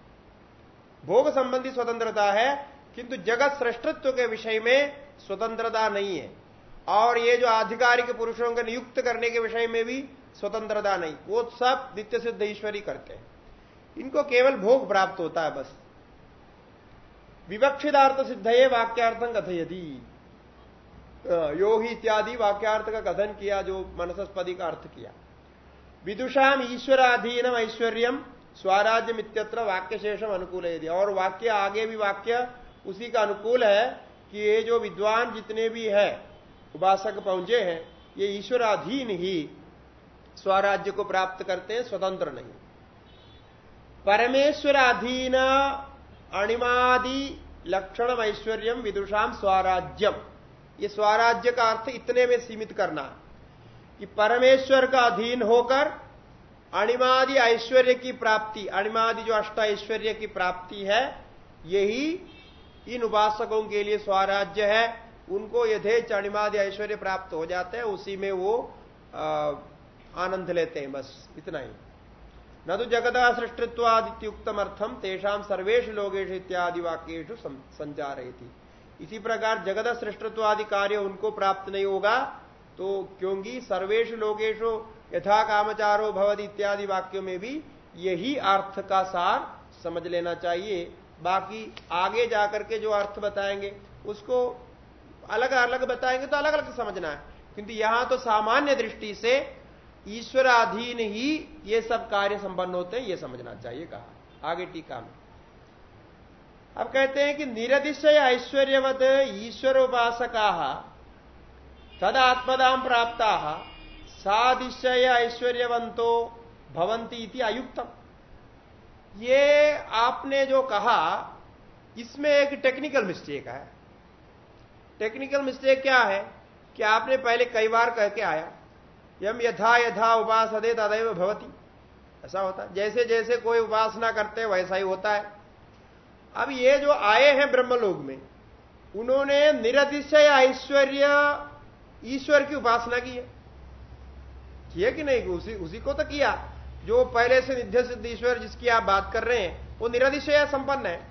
भोग संबंधी स्वतंत्रता है, किंतु जगत श्रेष्ठत्व के विषय में स्वतंत्रता नहीं है। और ये जो आधिकारिक पुरुषों को नियुक्त करने के विषय में भी स्वतंत्रता नहीं। वो सब नित्य सिद्ध ईश्वरी करते हैं। इनको केवल भोग प्राप्त होता है बस। विवक्षितार्थ सिद्ध है वाक्यार्थम कथयति योगी इत्यादि वाक्यार्थ का कथन किया, जो मनसस्पति का अर्थ किया। विदुषाम ईश्वराधीनम ऐश्वर्यम स्वराज्य मित्यत्र वाक्य शेषम अनुकूल है और वाक्य आगे भी वाक्य उसी का अनुकूल है कि ये जो विद्वान जितने भी है, उपासक पहुँचे हैं, ये ईश्वराधीन ही स्वराज्य को प्राप्त करते हैं, स्वतंत्र नहीं। परमेश्वराधीन अणिमादि लक्षण ऐश्वर्यम विदुषाम स्वराज्यम। ये स्वराज्य का अर्थ इतने में सीमित करना। कि परमेश्वर का अधीन होकर अणिमादि ऐश्वर्य की प्राप्ति, अणिमादि जो अष्ट ऐश्वर्य की प्राप्ति है, यही इन उपासकों के लिए स्वराज्य है। उनको यथेच अणिमादि ऐश्वर्य प्राप्त हो जाते हैं, उसी में वो आनंद लेते हैं बस, इतना ही। न तो जगदा सृष्टित्वादित्युक्तम अर्थम तेषाम सर्वेश लोगेश इत्यादि वाक्यु संचार थी इसी प्रकार जगत सृष्टत्वादि कार्य उनको प्राप्त नहीं होगा तो क्योंकि सर्वेश लोकेशो यथा कामचारो भवद इत्यादि वाक्यों में भी यही अर्थ का सार समझ लेना चाहिए। बाकी आगे जाकर के जो अर्थ बताएँगे, उसको अलग अलग बताएँगे तो अलग अलग समझना है। किंतु यहाँ तो सामान्य दृष्टि से ईश्वराधीन ही ये सब कार्य संपन्न होते हैं, ये समझना चाहिए कहा। आगे टीका में। अब कहते हैं कि निरतिशय ऐश्वर्यवत ईश्वर उपासका तद आत्मदाम प्राप्त सादिशय ऐश्वर्यवंतो भवंती इति अयुक्तम। ये आपने जो कहा, इसमें एक टेक्निकल मिस्टेक है। टेक्निकल मिस्टेक क्या है? कि आपने पहले कई बार कह के आया। यम यथा यथा उपासदे तदैव भवती। ऐसा होता है। जैसे जैसे कोई उपासना करते वैसा ही होता है। अब ये जो आए हैं ब्रह्मलोक में, उन्होंने निरतिशय ऐश्वर्य ईश्वर की उपासना की है। किया कि नहीं? उसी उसी को तो किया। जो पहले से निध्य सिद्ध ईश्वर जिसकी आप बात कर रहे हैं, वो निरतिशय संपन्न है।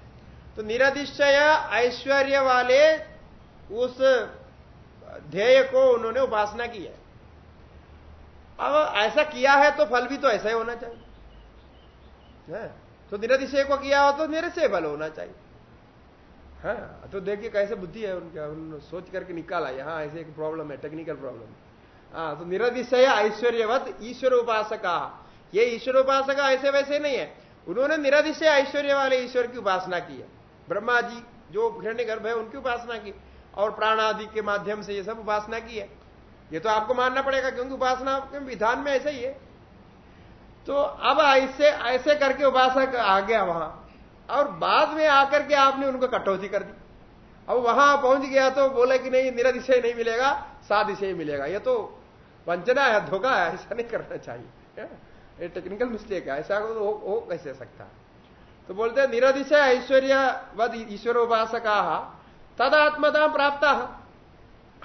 तो निरतिशय ऐश्वर्य वाले उस ध्येय को उन्होंने उपासना की है। अब ऐसा किया है तो फल भी तो ऐसा ही होना चाहिए। है? तो निरतिशय को किया हो तो निरसय बल होना चाहिए। हाँ तो देखिए कैसे बुद्धि है उनका, उन सोच करके निकाला, यहाँ ऐसे एक प्रॉब्लम है टेक्निकल प्रॉब्लम हाँ। तो निरतिशय ऐश्वर्यवत ईश्वर उपासका। ये ईश्वर उपासका ऐसे वैसे नहीं है। उन्होंने निरतिशय ऐश्वर्य वाले ईश्वर की उपासना की है। ब्रह्मा जी, जो हिरण्य गर्भ है, उनकी उपासना की और प्राण आदि के माध्यम से ये सब उपासना की है। ये तो आपको मानना पड़ेगा क्योंकि उपासना के विधान में ऐसा ही है। तो अब ऐसे ऐसे करके उपासक आ गया वहाँ और बाद में आकर के आपने उनको कटौती कर दी। अब वहाँ पहुँच गया तो बोले कि नहीं निरदिशय नहीं मिलेगा सादिशय मिलेगा। ये तो वंचना है धोखा है ऐसा नहीं करना चाहिए। ये टेक्निकल मिस्टेक है ऐसा हो, हो कैसे सकता? है तो बोलते निरधिशय ऐश्वर्य वद ईश्वर उपासका तद आत्मता प्राप्त।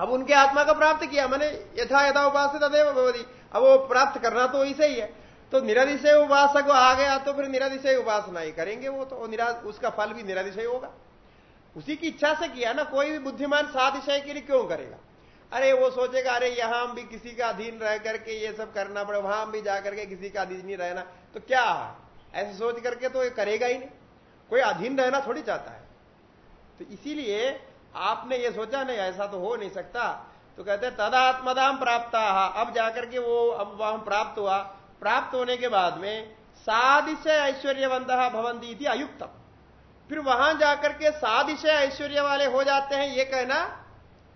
अब उनके आत्मा का प्राप्त किया, मैंने यथा यथा उपास तदेव भवती। अब वो प्राप्त करना तो वैसे ही है। तो निरादिशय उपासक आ गया तो फिर निरादिशय उपासना ही करेंगे वो तो। निरा, उसका फल भी निरादिशय होगा। उसी की इच्छा से किया ना, कोई भी बुद्धिमान साधिशय के लिए क्यों करेगा? अरे वो सोचेगा, अरे यहाँ भी किसी का अधीन रह करके ये सब करना पड़े, वहाँ भी जाकर के किसी का अधीन नहीं रहना। तो क्या? ऐसे सोच करके तो ये करेगा ही नहीं। कोई अधीन रहना थोड़ी चाहता है। तो इसीलिए आपने ये सोचा नहीं ऐसा तो हो नहीं सकता। तो कहते तदात्मदाम प्राप्त। अब जाकर के वो अब वहाँ प्राप्त हुआ। प्राप्त होने के बाद में सादिशय ऐश्वर्यवंत भवंती थी अयुक्तम। फिर वहाँ जाकर के सादिशय ऐश्वर्य वाले हो जाते हैं ये कहना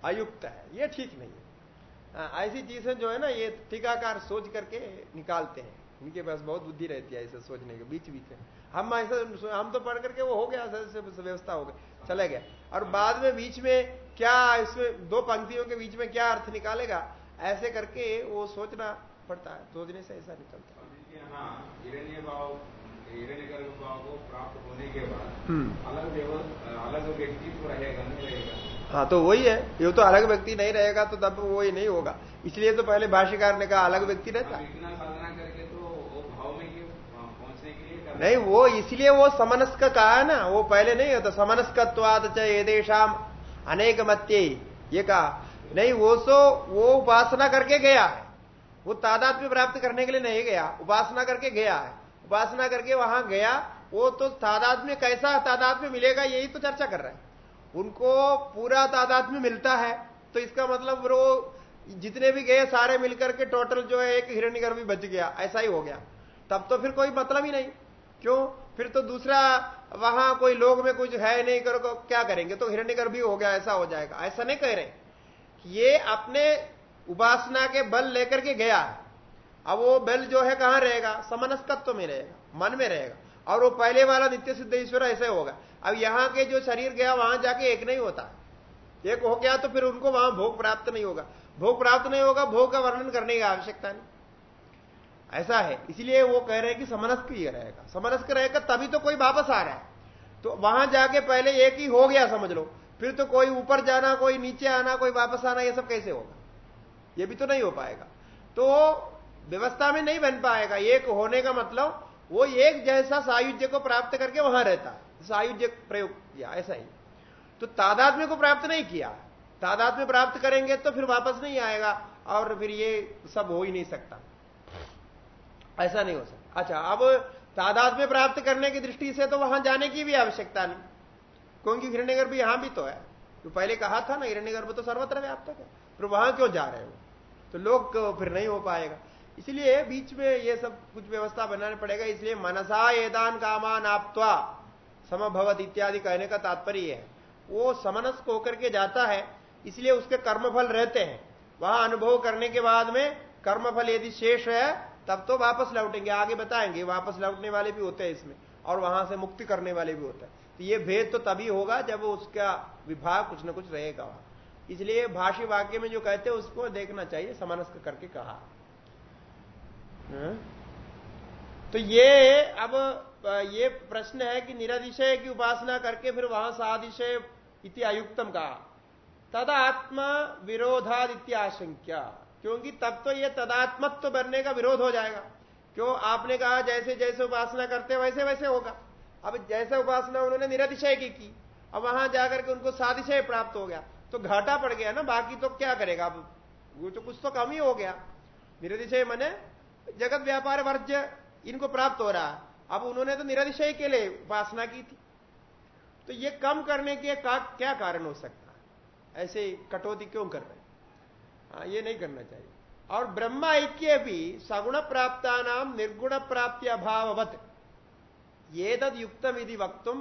अयुक्त है। ये ठीक नहीं है। हाँ, ऐसी चीज़ें जो है ना ये टीकाकार सोच करके निकालते हैं। उनके पास बहुत बुद्धि रहती है ऐसे सोचने के बीच बीच में। हम ऐसा हम तो पढ़ करके वो हो गया सदस्य व्यवस्था हो गई चले गए और बाद में बीच में क्या इसमें दो पंक्तियों के बीच में क्या अर्थ निकालेगा ऐसे करके वो सोचना पड़ता है। सोचने से ऐसा निकलता है। हाँ, प्राप्त होने के बाद। अलग अलग व्यक्ति तो नहीं रहेगा। हाँ तो वही है। ये तो अलग व्यक्ति नहीं रहेगा तो तब वही नहीं होगा। इसलिए तो पहले भाष्यकार ने कहा अलग व्यक्ति रहता करके नहीं, वो इसलिए वो समनस्क कहा ना, वो पहले नहीं होता, समनस्कत्वाद देशाम अनेक मत्य ये कहा। नहीं, वो सो, वो उपासना करके गया है। वो तादाद में प्राप्त करने के लिए नहीं गया, उपासना करके गया है। उपासना करके वहाँ गया, वो तो तादाद में कैसा तादाद में मिलेगा, यही तो चर्चा कर रहा है। उनको पूरा तादाद में मिलता है तो इसका मतलब वो जितने भी गए, सारे मिलकर के टोटल जो है, एक हिरण्यगर भी बच गया, ऐसा ही हो गया। तब तो फिर कोई मतलब ही नहीं। क्यों? फिर तो दूसरा, वहाँ कोई लोग में कुछ है नहीं करो क्या करेंगे? तो हिरण्यगर भी हो गया, ऐसा हो जाएगा। ऐसा नहीं कह रहे ये अपने उपासना के बल लेकर के गया अब वो बल जो है कहाँ रहेगा? समनस्कत्व में रहेगा, मन में रहेगा। और वो पहले वाला नित्य सिद्ध ईश्वर ऐसे होगा। अब यहाँ के जो शरीर गया, वहाँ जाके एक नहीं होता। एक हो गया तो फिर उनको वहाँ भोग प्राप्त नहीं होगा। भोग प्राप्त नहीं होगा, भोग का वर्णन करने की आवश्यकता नहीं। ऐसा है। इसलिए वो कह रहे हैं कि समनस्क ही रहेगा। समनस्क रहेगा, तभी तो कोई वापस आ रहा है। तो वहाँ जाके पहले एक ही हो गया, समझ लो। फिर तो कोई ऊपर जाना, कोई नीचे आना, कोई वापस आना, ये सब कैसे होगा? ये भी तो नहीं हो पाएगा। तो व्यवस्था में नहीं बन पाएगा। एक होने का मतलब वो एक जैसा सायुज्य को प्राप्त करके वहाँ रहता। सायुज्य प्रयोग किया, ऐसा ही। तो तादात्म्य को प्राप्त नहीं किया। तादात्म्य प्राप्त करेंगे तो फिर वापस नहीं आएगा, और फिर ये सब हो ही नहीं सकता। ऐसा नहीं हो सकता। अच्छा अब तादाद में प्राप्त करने की दृष्टि से तो वहाँ जाने की भी आवश्यकता नहीं। क्योंकि हिरण्यगर्भ यहाँ भी तो है। तो पहले कहा था ना हिरण्यगर्भ तो सर्वत्र व्याप्त है। फिर वहाँ क्यों जा रहे हो? तो लोग फिर नहीं हो पाएगा। इसलिए बीच में ये सब कुछ व्यवस्था बनाना पड़ेगा। इसलिए मनसा एदान कामान आपत्वा, समभवत इत्यादि कहने का तात्पर्य है। वो समनस होकर के जाता है, इसलिए उसके कर्मफल रहते हैं। वहाँ अनुभव करने के बाद में कर्मफल यदि शेष है तब तो वापस लौटेंगे, आगे बताएँगे, वापस लौटने वाले भी होते हैं इसमें, और वहाँ से मुक्ति करने वाले भी होते हैं। तो ये भेद तो तभी होगा जब उसका विभाग कुछ ना कुछ रहेगा वहाँ। इसलिए भाषी वाक्य में जो कहते हैं, उसको देखना चाहिए, समनस्क करके कहा। हाँ? तो ये अब, ये प्रश्न है कि निराधिशय की उपासना करके फिर वहाँ सादिशय इति अयुक्तम कहा। तदा आत्मा विरोधादित्याशंक्या। क्योंकि तब तो ये तदात्मत्व तो बनने का विरोध हो जाएगा। क्यों? आपने कहा जैसे जैसे उपासना करते वैसे वैसे होगा। अब जैसे उपासना उन्होंने निरतिशय की की अब वहाँ जाकर के उनको सादिशय प्राप्त हो गया। तो घाटा पड़ गया ना बाकी तो क्या करेगा? अब वो तो कुछ तो कम ही हो गया। निरतिशय मैंने जगत व्यापार वर्ज्य इनको प्राप्त हो रहा अब उन्होंने तो निरतिशय के लिए उपासना की थी। तो ये कम करने के का, क्या कारण हो सकता ऐसे कटौती क्यों कर रहे हाँ, ये नहीं करना चाहिए। और ब्रह्म ऐक्य भी सगुण प्राप्ता नाम निर्गुण प्राप्ति अभाववत ये तद युक्तम यदि वक्तुम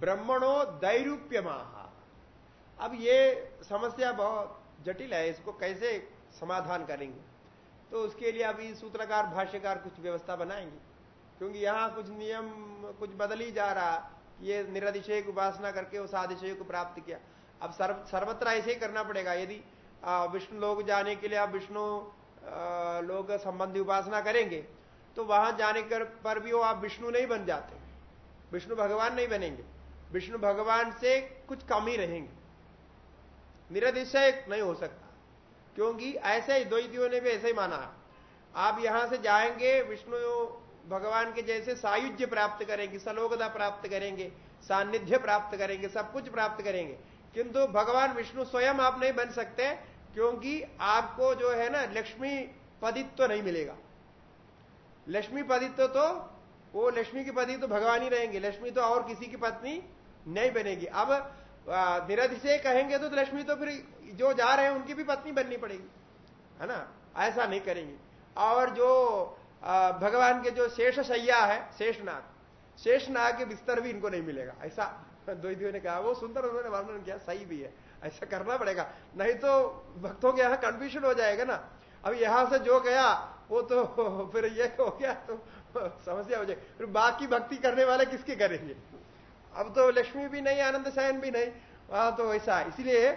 ब्रह्मणो दैरूप्य अब ये समस्या बहुत जटिल है इसको कैसे समाधान करेंगे? तो उसके लिए अभी सूत्रकार भाष्यकार कुछ व्यवस्था बनाएँगे। क्योंकि यहाँ कुछ नियम कुछ बदल ही जा रहा ये निरधिशय उपासना करके उस आदिशय को प्राप्त किया। अब सर्व सर्वत्र ऐसे ही करना पड़ेगा यदि विष्णु लोग जाने के लिए आप विष्णु लोग संबंधी उपासना करेंगे तो वहाँ जाने कर, पर भी वो आप विष्णु नहीं बन जाते। विष्णु भगवान नहीं बनेंगे। विष्णु भगवान से कुछ कम ही रहेंगे। निरतिशय नहीं हो सकता, क्योंकि ऐसे ही द्वैतियों ने भी ऐसे ही माना। आप यहाँ से जाएँगे, विष्णु भगवान के जैसे सायुज्य प्राप्त करेंगे, सलोकता प्राप्त करेंगे, सान्निध्य प्राप्त करेंगे, सब कुछ प्राप्त करेंगे। किंतु भगवान विष्णु स्वयं आप नहीं बन सकते क्योंकि आपको जो है ना लक्ष्मी पदित्व तो नहीं मिलेगा। लक्ष्मी पदित्व तो वो लक्ष्मी की पति तो भगवान ही रहेंगे लक्ष्मी तो और किसी की पत्नी नहीं बनेगी। अब निरधिशय कहेंगे तो, तो लक्ष्मी तो फिर जो जा रहे हैं उनकी भी पत्नी बननी पड़ेगी है ना? ऐसा नहीं करेंगे। और जो भगवान के जो शेष सैया है शेषनाग शेषनाग के बिस्तर भी इनको नहीं मिलेगा। ऐसा द्वैतियों ने कहा वो सुंदर उन्होंने वर्णन किया सही भी है। ऐसा करना पड़ेगा। नहीं तो भक्तों के यहाँ कंफ्यूजन हो जाएगा ना। अब यहाँ से जो गया, वो तो फिर ये हो गया तो समस्या हो जाएगी। फिर बाकी भक्ति करने वाले किसके करेंगे? अब तो लक्ष्मी भी नहीं, आनंद शयन भी नहीं। वहाँ तो ऐसा इसलिए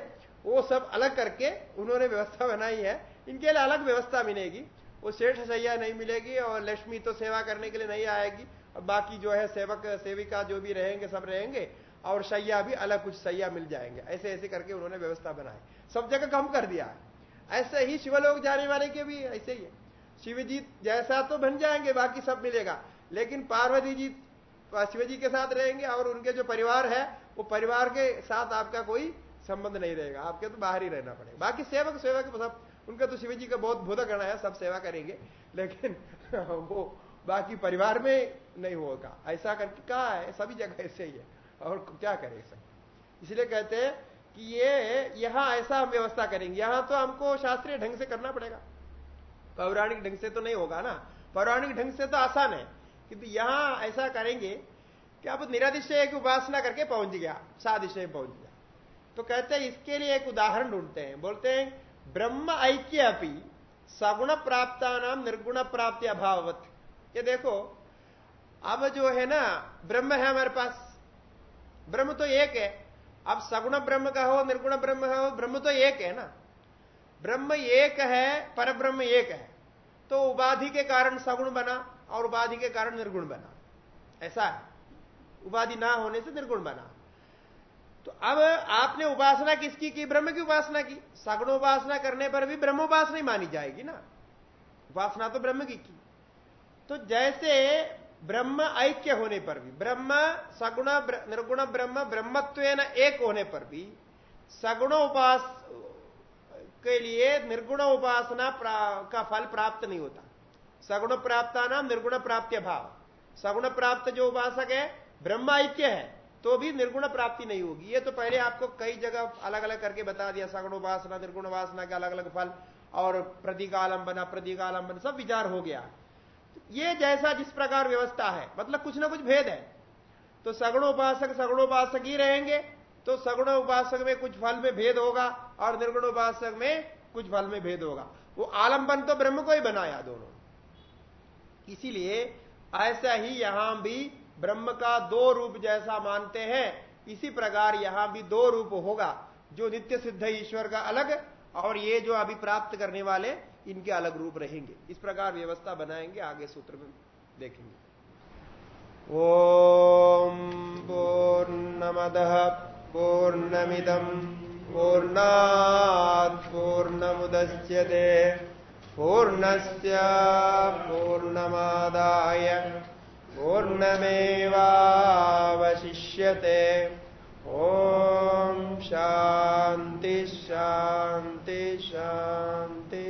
वो सब अलग करके उन्होंने व्यवस्था बनाई है। इनके लिए अलग व्यवस्था मिलेगी। वो शेष सैया नहीं मिलेगी और लक्ष्मी तो सेवा करने के लिए नहीं आएगी। और बाकी जो है सेवक, सेविका जो भी रहेंगे, सब रहेंगे। और सैया भी अलग कुछ सैया मिल जाएँगे। ऐसे ऐसे करके उन्होंने व्यवस्था बनाई। सब जगह कम कर दिया ऐसे ही शिवलोक जाने वाले के भी ऐसे ही है। शिव जी जैसा तो बन जाएँगे, बाकी सब मिलेगा। लेकिन पार्वती जी शिव जी के साथ रहेंगे और उनके जो परिवार है, वो परिवार के साथ आपका कोई संबंध नहीं रहेगा। आपके तो बाहर ही रहना पड़ेगा। बाकी सेवक सेवक सब, उनका तो शिव जी का बहुत भूत करना है, सब सेवा करेंगे। लेकिन वो बाकी परिवार में नहीं होगा। ऐसा करके कहा है, सभी जगह ऐसे ही है। और क्या करे सब इसलिए कहते हैं कि ये, यहाँ ऐसा हम व्यवस्था करेंगे। यहाँ तो हमको शास्त्रीय ढंग से करना पड़ेगा। पौराणिक ढंग से तो नहीं होगा ना? पौराणिक ढंग से तो आसान है। किंतु यहाँ ऐसा करेंगे कि आप निरादिशय की उपासना करके पहुँच गया सादिशय पहुँच गया। तो कहते हैं इसके लिए एक उदाहरण ढूंढते हैं। बोलते हैं, ब्रह्म ऐक्य अपनी सगुण प्राप्ता नाम निर्गुण प्राप्ति अभावत ये देखो, अब जो है ना, ब्रह्म है हमारे पास। ब्रह्म तो एक है। अब सगुण ब्रह्म का हो, निर्गुण ब्रह्म का हो, ब्रह्म तो एक है ना। ब्रह्म एक है पर ब्रह्म एक है। तो उपाधि के कारण सगुण बना और उपाधि के कारण निर्गुण बना। ऐसा है। उपाधि ना होने से निर्गुण बना। तो अब आपने उपासना किसकी की? ब्रह्म की उपासना की। सगुण उपासना करने पर भी ब्रह्म उपासना ही मानी जाएगी ना। उपासना तो ब्रह्म की की। तो जैसे ब्रह्म ऐक्य होने पर भी, ब्रह्म सगुण निर्गुण ब्रह्म ब्रह्मत्व एक होने पर भी, सगुण उपास के लिए निर्गुण उपासना का फल प्राप्त नहीं होता। सगुण प्राप्ता नाम निर्गुण प्राप्ति भाव। सगुण प्राप्त जो उपासक है, ब्रह्म ऐक्य है तो भी निर्गुण प्राप्ति नहीं होगी। ये तो पहले आपको कई जगह अलग अलग करके बता दिया, सगुण उपासना, निर्गुण उपासना के अलग अलग फल, और प्रतीकालंबन प्रतीकालंबन सब विचार हो गया। ये जैसा जिस प्रकार व्यवस्था है मतलब कुछ ना कुछ भेद है। तो सगुण उपासक सगुण उपासक ही रहेंगे तो सगुण उपासक में कुछ फल में भेद होगा और निर्गुण उपासक में कुछ फल में भेद होगा। वो आलंबन तो ब्रह्म को ही बनाया दोनों। इसीलिए ऐसा ही यहाँ भी ब्रह्म का दो रूप जैसा मानते हैं, इसी प्रकार यहाँ भी दो रूप होगा, जो नित्य सिद्ध ईश्वर का अलग और ये जो अभी प्राप्त करने वाले इनके अलग रूप रहेंगे। इस प्रकार व्यवस्था बनाएँगे, आगे सूत्र में देखेंगे। ओम पूर्णमद पूर्णमिदम पूर्णात् पूर्णमुदच्यते पूर्णस्य पूर्णमादाय पूर्णमेवावशिष्यते। ओ शांति शांति शांति